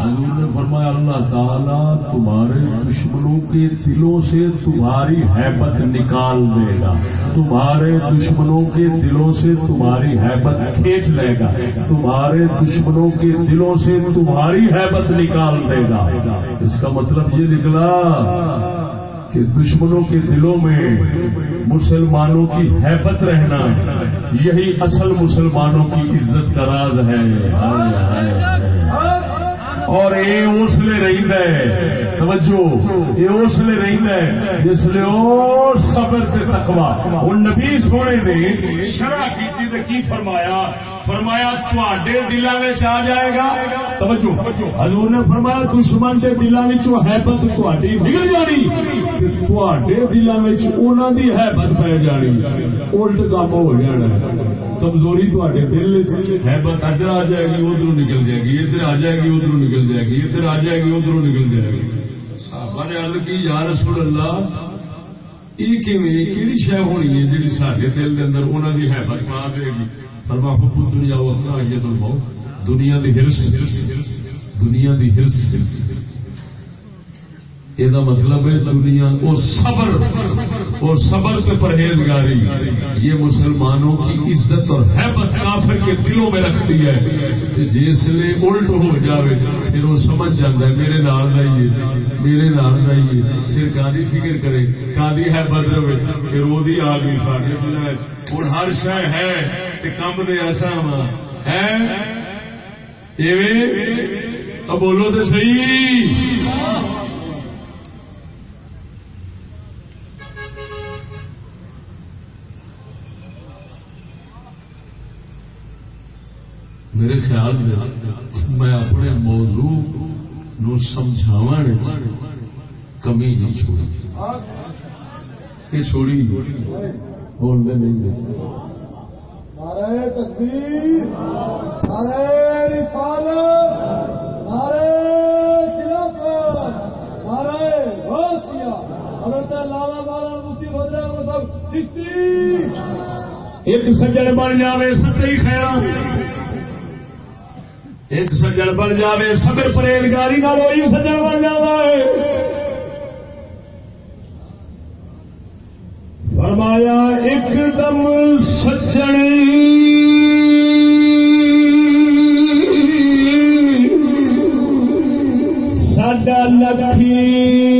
حضور نے فرمایا اللہ تعالیٰ تمہارے دشمنوں کے دلوں سے تمہاری حیبت نکال دے گا۔ تمہارے دشمنوں کے دلوں سے تمہاری حیبت کھینچ لے گا۔ تمہارے دشمنوں کے دلوں سے تمہاری حیبت نکال دے گا۔ اس کا مطلب یہ نکلا کہ دشمنوں کے دلوں میں مسلمانوں کی حیبت رہنا یہی اصل مسلمانوں کی عزت کا راز ہے۔ اور یہ اسلے رہی ہے، توجہ یہ اسلے رہی ہے، جس لیے اور صبر سے تقوا وہ نبی سونے نے شرح کی فرمایا۔ فرمایا تے دلوں میں آ جائے گا۔ توجہ۔ حضور نے فرمایا دشمن سے دلوں میں حیبت تھی نکل جانی۔ تے دلوں میں دی حیبت پی جانی۔ الٹ کام ہو جانا۔ کمزوری تے دل حیبت ادھر آ جائے گی ادھر نکل جائے گی۔ ادھر آ جائے گی ادھر نکل جائے گی۔ ادھر آ جائے گی ادھر نکل جائے گی۔ صحابہ نے عرض کی، یا رسول اللہ، یہ کہڑی شہ ہونی ہے جی سارے دل کے اندر انہوں کی حیبت پا دے گی؟ فرما حب دنیا وقت یہ تو بہت دنیا دی ہرس دنیا دی ہرس یہ مطلب ہے دنیا اور صبر اور صبر سے پرہیزگاری یہ مسلمانوں کی عزت اور حیبت کافر کے دلوں میں رکھتی ہے جس لیے الٹ ہو جاوے پھر وہ سمجھ جاتا ہے میرے نال رہیے میرے نال رہیے پھر کادی فکر کرے کادی حیبت رہے پھر وہ آ گئی سارے ہوں ہر شہ ہے کم دے ایسا ہے بولو تو صحیح میرے خیال میں میں اپنے موضوع نو سمجھاو کمی نہیں چھوڑی۔ یہ چھوڑی بولنے نہیں دیتے نعرہ تکبیر نعرہ رسالت نعرہ خلافت نعرہ غوثیہ۔ حضرت لالا بالا مفتی بدرا مصحف چشتی۔ ایک سجن بن جاوے سچی خیر ایک سجن بن جاوے، صبر پرہیزگاری نہ ہوئی سجن بن جائے فرمایا، ایک دم سجنی ساڈا لکھی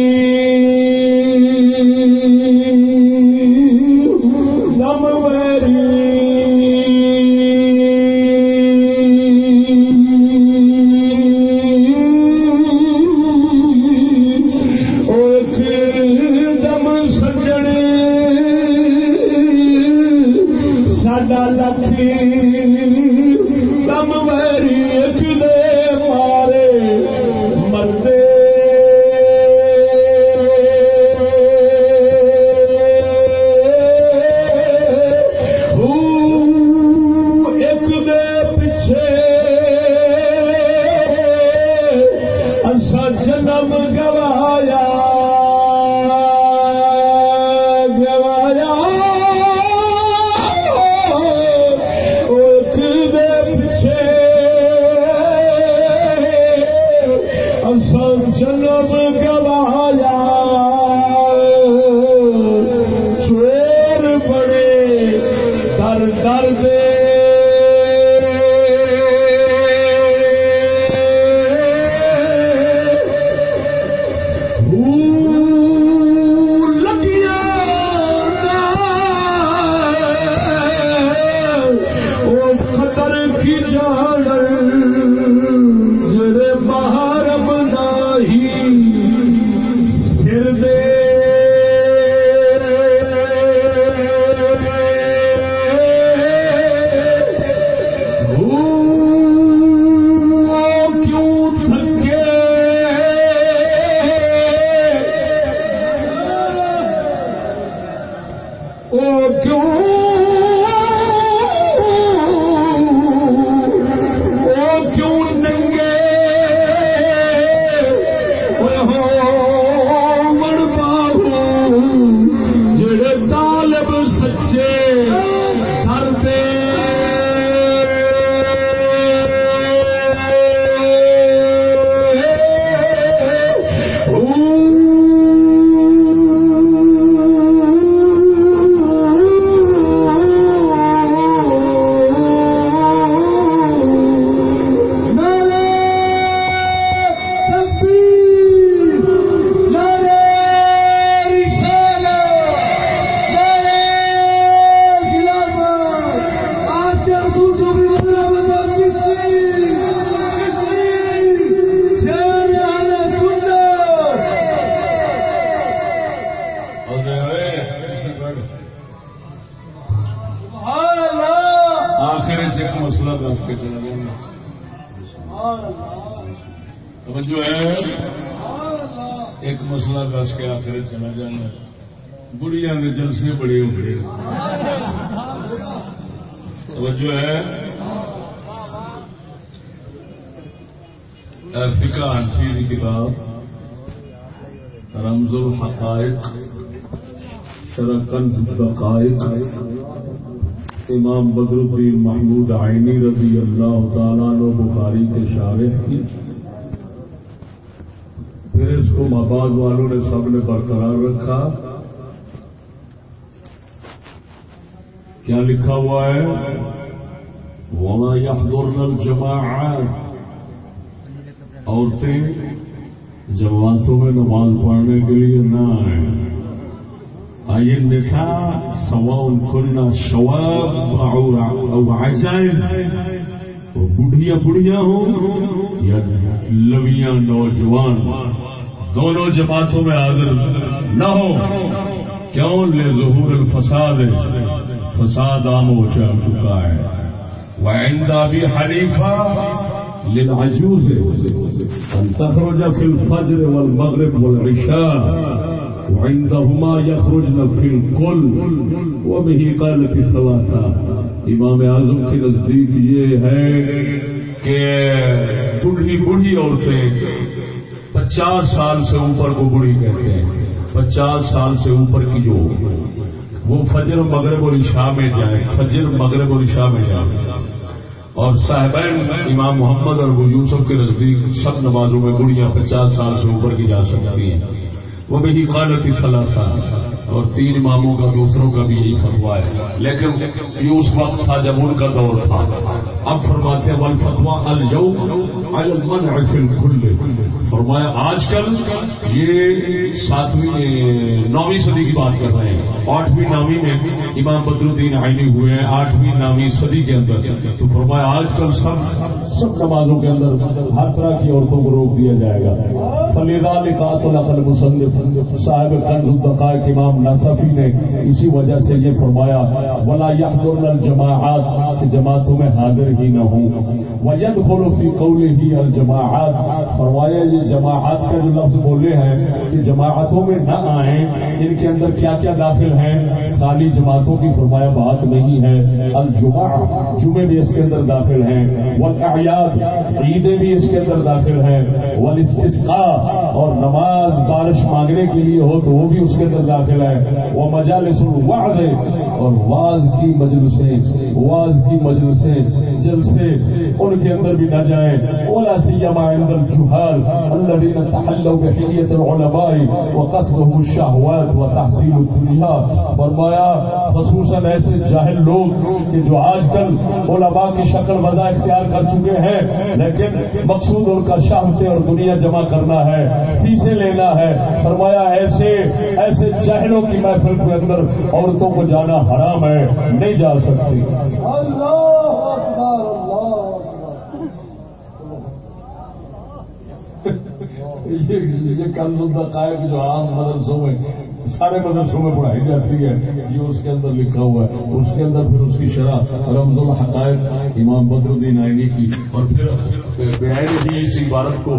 کنز امام بدر الدین محمود عینی رضی اللہ تعالیٰ عنہ بخاری کے شارح کی۔ پھر اس کو ماباد والوں نے سب نے برقرار رکھا۔ کیا لکھا ہوا ہے؟ وما يحضرن الجماعات۔ عورتیں جماعتوں میں نماز پڑھنے کے لیے نہ آئیں۔ آئیے نساء سواء كنا شواب او عجائز۔ وہ بڑھیا بڑھیا ہوں یا لویاں نوجوان؟ دونوں جماعتوں میں حاضر نہ ہو۔ کیوں؟ لے ظہور الفساد فساد عام ہو چکا ہے۔ وعند ابي حنيفه للعجوز۔ ان تخرج في الفجر والمغرب والعشاء۔ وعندهما يخرجن في الكل، وبه قالت الثلاثه امام اعظم کے نزدیک یہ ہے کہ بڑھی بڑھی عورتیں پچاس سال سے اوپر کو بڑھی کہتے ہیں، پچاس سال سے اوپر کی جو، وہ فجر، مغرب اور عشاء میں جائیں، فجر، مغرب اور عشاء میں جائیں۔ اور صاحبین، امام محمد اور ابو یوسف کے نزدیک سب نمازوں میں بڑھیاں پچاس سال سے اوپر کی جا سکتی ہیں۔ وہ بھی قالتی فلاں اور تین اماموں کا دوسروں کا بھی یہی فتوا ہے۔ لیکن یہ اس وقت تھا جب ان کا دور تھا۔ اب فرماتے ہیں ول فتوا المنع فی الکل فرمایا، آج کل یہ ساتویں، نویں صدی کی بات کر رہے ہیں۔ آٹھویں نامی میں امام بدر الدین آئینی ہوئے ہیں۔ آٹھویں نامی صدی کے اندر۔ تو فرمایا، آج کل سب سب نمازوں کے اندر ہر طرح کی عورتوں کو روک دیا جائے گا۔ فلیدہ نکات القل مصنف صاحب کنز الدقائق امام نصفی نے اسی وجہ سے یہ فرمایا، ولا يحضرن الجماعات، کہ جماعتوں میں حاضر ہی نہ ہوں۔ ويدخل في قوله الجماعات، فرمایا، یہ جماعت کا جو لفظ بولے ہیں کہ جماعتوں میں نہ آئیں، ان کے اندر کیا کیا داخل ہیں؟ خالی جماعتوں کی فرمایا بات نہیں ہے۔ الجمع جمعے بھی اس کے اندر داخل ہیں۔ والاعیاد عیدیں بھی اس کے اندر داخل ہیں۔ والاستسقاء، اور نماز، بارش مانگنے کے لیے ہو تو وہ بھی اس کے اندر داخل ہے ہے. وہ مجالس الوعد اور واز کی مجلسیں واز کی مجلسیں جلسے ان کے اندر بھی نہ جائیں۔ ولا سیما عند الجهال الذين تحلوا بحليه العلماء وقصدهم الشهوات وتحصيل الدنيا فرمایا، خصوصا ایسے جاہل لوگ کہ جو آج کل علماء کی شکل وضع اختیار کر چکے ہیں، لیکن مقصود ان کا شاہتے اور دنیا جمع کرنا ہے، فیسیں لینا ہے۔ فرمایا، ایسے ایسے جاہلوں کی محفل کے اندر عورتوں کو جانا حرام ہے، نہیں جا سکتی اللہ! اکبر اللہ. یہ کل قائم جو عام مدرسوں میں سارے مدرسوں میں پڑھائی جاتی ہے۔ یہ اس کے اندر لکھا ہوا ہے۔ اس کے اندر پھر اس کی شرح رمض الحقائق، امام بدر الدین آئینی کی۔ اور پھر بیان بھی اس عبارت کو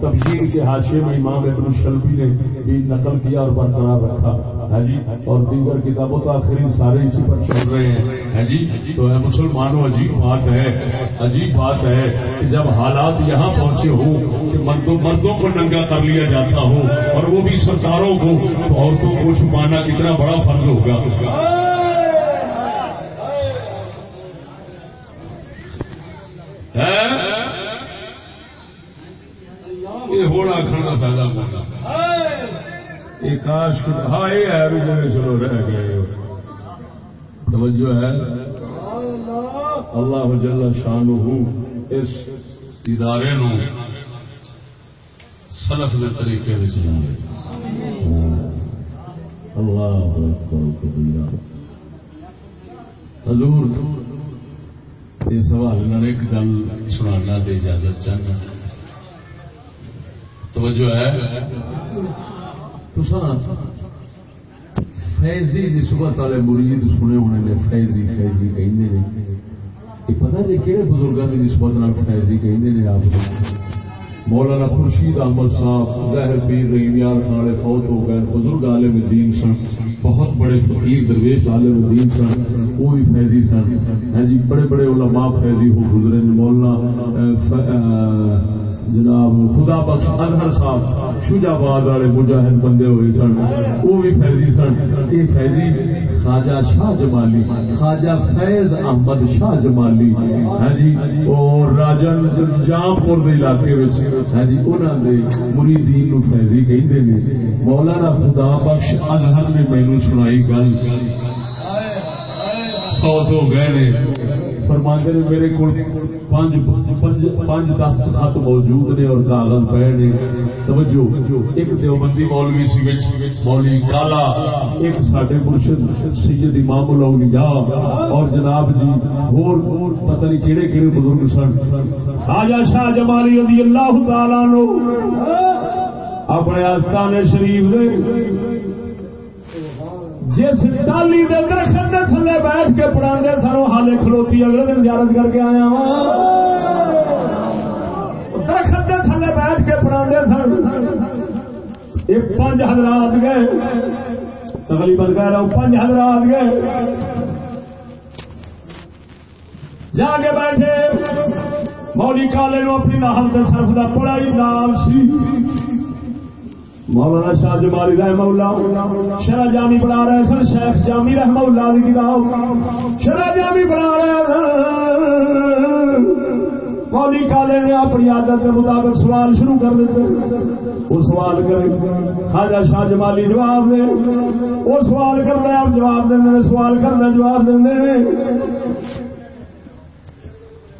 تبشیر کے حاشے میں امام ابن الشلبی نے بھی نقل کیا اور برقرار رکھا۔ ہے جی؟ اور دیگر کتابوں تو آخری سارے اسی پر چل رہے ہیں۔ ہے جی؟ تو مسلمانوں، عجیب بات ہے، عجیب بات ہے کہ جب حالات یہاں پہنچے ہوں کہ مردوں مردوں کو ننگا کر لیا جاتا ہو اور وہ بھی سرکاروں کو عورتوں کو چھپانا کتنا بڑا فرض ہوگا۔ ہاں؟ یہ ہونا فائدہ ہوگا یہ کاش ہاں یہ ہے بھی جی چلو، رہ گئے۔ توجہ ہے۔ اللہ جل شان اس ادارے نو سلف کے طریقے میں اللہ حضور اس حوالے میں ایک گل سنانا دے اجازت چاہنا۔ توجہ ہے۔ تو فیضی نسبت والے مرید سنے ہونے نے فیضی فیضی کہیں نے۔ یہ پتا جی کہڑے بزرگوں کی نسبت نال فیضی کہیں نے آپ۔ مولانا خورشید احمد صاحب، ظاہر پیر رحیم یار خانے فوت ہو گئے، بزرگ عالم دین سن، بہت بڑے فقیر درویش عالم دین سن، وہ بھی فیضی سن۔ ہاں جی بڑے بڑے علماء فیضی ہو گزرے مولانا جناب، خدا بخش اظہر صاحب شجاباد والے مجاہد بندے ہوئے سن، وہ بھی فیضی سن۔ یہ فیضی خواجہ شاہ جمالی، خواجہ فیض احمد شاہ جمالی۔ ہاں جی اور راجن جام پور کے علاقے ہاں جی انہوں نے مریدین نو فیضی کہتے ہیں مولانا خدا بخش اظہر نے مینو سنائی گل۔ فوت ہو گئے نے۔ فرماندے نے میرے کو پانچ پانچ پانچ دس خط موجود نے اور کاغذ پے نے۔ توجہ، ایک دیوبندی مولوی سی وچ، مولوی کالا، ایک ساڈے مرشد سید امام الاولیاء اور جناب جی اور پتہ نہیں کیڑے کیڑے بزرگ سن۔ خواجہ شاہ جمالی رضی اللہ تعالی عنہ، اپنے آستانے شریف دے۔ جس ڈالی کے درخت کے تھلے بیٹھ کے پڑھا سنو ہالے کھلوتی اگلے دن زیارت کر کے آیا وا درخت کے تھلے بیٹھ کے پڑھا سن۔ ایک پانچ حضرات گئے۔ تقریباً کہہ رہا ہوں پانچ حضرات گئے۔ جا کے بیٹھے۔ مولی کالے اپنی نام کے سرف کا بڑا ہی نام سی۔ مولانا شاہ جمالی رحم اللہ شرح جامی بنا رہے سن، شیخ جامی رحم اللہ کی کتاب۔ شرح جامی بنا رہے مولی کالے نے اپنی عادت کے مطابق سوال شروع کر دیتے۔ وہ سوال کرے، خواجہ شاہ جمالی جواب دے۔ وہ سوال کر رہے آپ جواب دیں سوال کرنا جواب دیں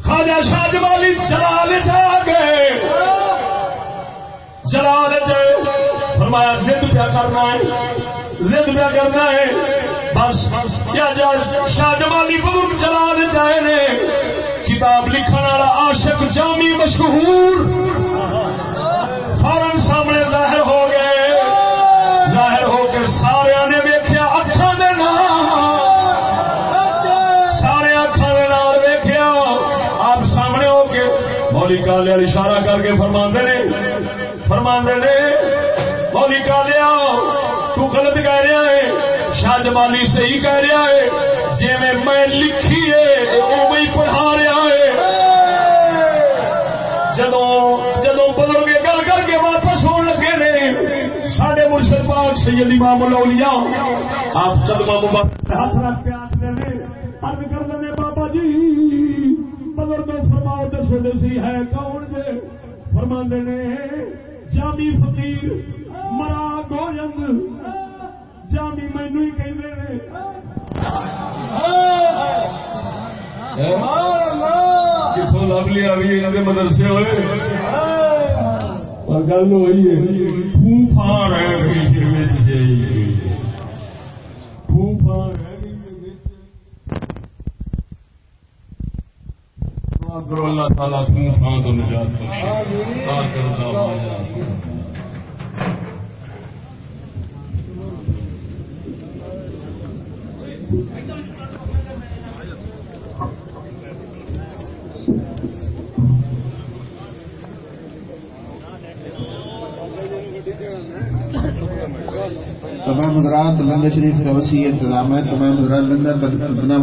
خواجہ شاہ جمالی جلال جا گئے۔ جلال جائے فرمایا، زد پیا کرنا ہے، زد پیا کرنا ہے، بس کیا شاہ جمالی بزرگ جلال جائے نے، کتاب لکھن والا عاشق جامی مشہور فورن سامنے ظاہر ہو گئے، ظاہر ہو کے سارے نے ویکیا اکھان دے سارے اکھان دے ویکیا آپ سامنے ہو کے مولی کالے اشارہ کر کے فرما نے فرما نے مولی کا لیا تو غلط کہہ رہا ہے۔ شاہ جمالی صحیح کہہ رہا ہے۔ جی میں میں لکھی ہے۔ وہ پڑھا رہا ہے۔ جدو جدو بزرگ گل کر کے واپس ہونے لگے نے سڈے مرشد پاک سید امام الاولیاء، آپ قدمہ مبارک ہاتھ رکھ کے آخر نے ارد کر دیں بابا جی مرشد سی ہے کون جے؟ فرما نے، جامی فقیر مرا گوجند جامی مینو ہی کہ کتوں لب لیا بھی یہاں کے مدرسے ہوئے اور گل ہوئی ہے پھوپھا رہ گئی وچ سے پھوپھا رہ گئی دعا کرو اللہ تعالیٰ تو نجات بخشے تمام حضرات لندن شریف کا وسیع انتظام ہے۔ تمام حضرات لنگر بنا